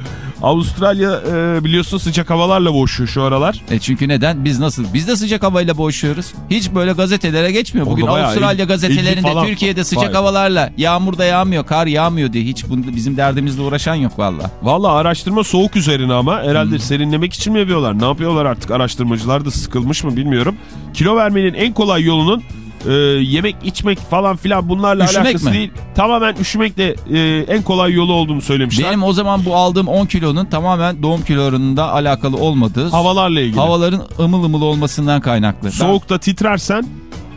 Avustralya e, biliyorsun sıcak havalarla boğuşuyor şu aralar. E çünkü neden? Biz nasıl? Biz de sıcak havayla boğuşuyoruz. Hiç böyle gazetelere geçmiyor. Bugün bayağı Avustralya il- gazetelerinde falan Türkiye'de sıcak var. havalarla yağmur da yağmıyor, kar yağmıyor diye hiç bunu, bizim derdimizle uğraşan yok valla. Valla araştırma soğuk üzerine ama Hmm. herhalde serinlemek için mi yapıyorlar? Ne yapıyorlar artık araştırmacılar da sıkılmış mı bilmiyorum. Kilo vermenin en kolay yolunun e, yemek içmek falan filan bunlarla Üşümek alakası mi? değil. Tamamen üşümekle e, en kolay yolu olduğunu söylemişler. Benim o zaman bu aldığım 10 kilonun tamamen doğum kilolarında alakalı olmadığı Havalarla ilgili. havaların ımıl ımıl olmasından kaynaklı. Soğukta titrersen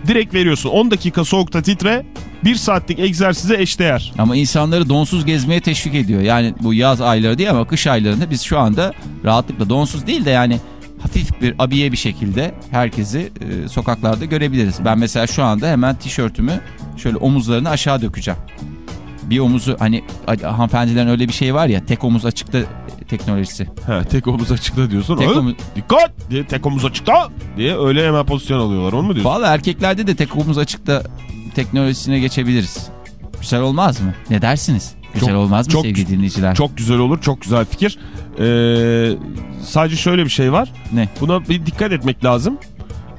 direkt veriyorsun. 10 dakika soğukta titre 1 saatlik egzersize eşdeğer. Ama insanları donsuz gezmeye teşvik ediyor. Yani bu yaz ayları değil ama kış aylarında biz şu anda rahatlıkla donsuz değil de yani hafif bir abiye bir şekilde herkesi e, sokaklarda görebiliriz. Ben mesela şu anda hemen tişörtümü şöyle omuzlarını aşağı dökeceğim. Bir omuzu hani hanımefendilerin öyle bir şey var ya tek omuz açıkta teknolojisi. Ha, tek omuz açıkta diyorsun. Tek omuz- Dikkat diye tek omuz açıkta diye öyle hemen pozisyon alıyorlar onu mu diyorsun? Valla erkeklerde de tek omuz açıkta teknolojisine geçebiliriz. Güzel olmaz mı? Ne dersiniz? Güzel Çok- olmaz mı çok- sevgili dinleyiciler? Çok güzel olur çok güzel fikir. Ee, sadece şöyle bir şey var. Ne? Buna bir dikkat etmek lazım.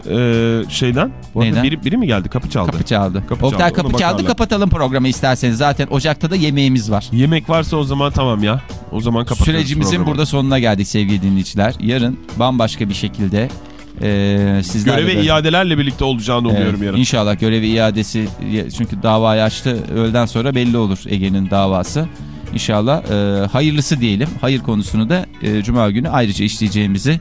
Ee, şeyden. Bu Neyden? Biri, biri mi geldi kapı çaldı. Kapı çaldı. Kapı Oktay çaldı, kapı ona çaldı bakarlar. kapatalım programı isterseniz. Zaten Ocak'ta da yemeğimiz var. Yemek varsa o zaman tamam ya. O zaman kapatıyoruz Sürecimizin programı. burada sonuna geldik sevgili dinleyiciler. Yarın bambaşka bir şekilde e, sizlerle Görev ve de- iadelerle birlikte olacağını umuyorum Evet, yarın. İnşallah görevi iadesi çünkü davayı açtı öğleden sonra belli olur Ege'nin davası. İnşallah e, hayırlısı diyelim. Hayır konusunu da e, Cuma günü ayrıca işleyeceğimizi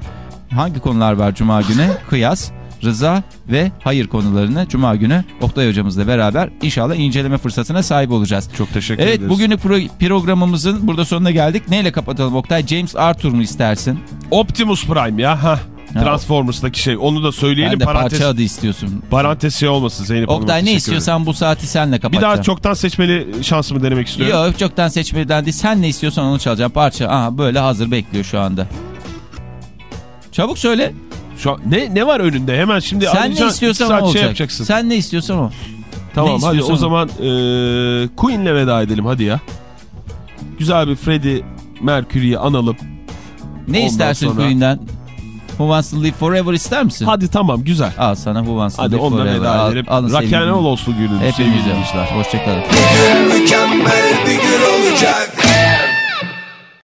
hangi konular var Cuma günü? (laughs) Kıyas, rıza ve hayır konularını Cuma günü Oktay hocamızla beraber inşallah inceleme fırsatına sahip olacağız. Çok teşekkür Evet ederiz. bugünlük pro- programımızın burada sonuna geldik. Neyle kapatalım Oktay? James Arthur mu istersin? Optimus Prime ya. ha. Transformers'daki şey. Onu da söyleyelim. Ben de parantez, parça adı istiyorsun. parantez şey olmasın Zeynep Hanım'a Oktay ne istiyorsan bu saati senle ederim. Bir kapatacağım. daha çoktan seçmeli şansımı denemek istiyorum. Yok çoktan seçmeden değil. Sen ne istiyorsan onu çalacağım. Parça aha böyle hazır bekliyor şu anda. Çabuk söyle. Şu an, ne ne var önünde? Hemen şimdi Sen ne istiyorsan o saat olacak. şey yapacaksın. Sen ne istiyorsan o. tamam ne hadi istiyorsan o zaman e, Queen'le veda edelim hadi ya. Güzel bir Freddie Mercury'yi analım. Ne Ondan istersin sonra- Queen'den? Who Wants to Live Forever ister misin? Hadi tamam güzel. Al sana Who Wants to Hadi Live onunla Forever. veda Al- edelim. alın sevgili Rock'n'roll olsun günün sevgili dinleyiciler. Hoşçakalın. Mükemmel bir gün olacak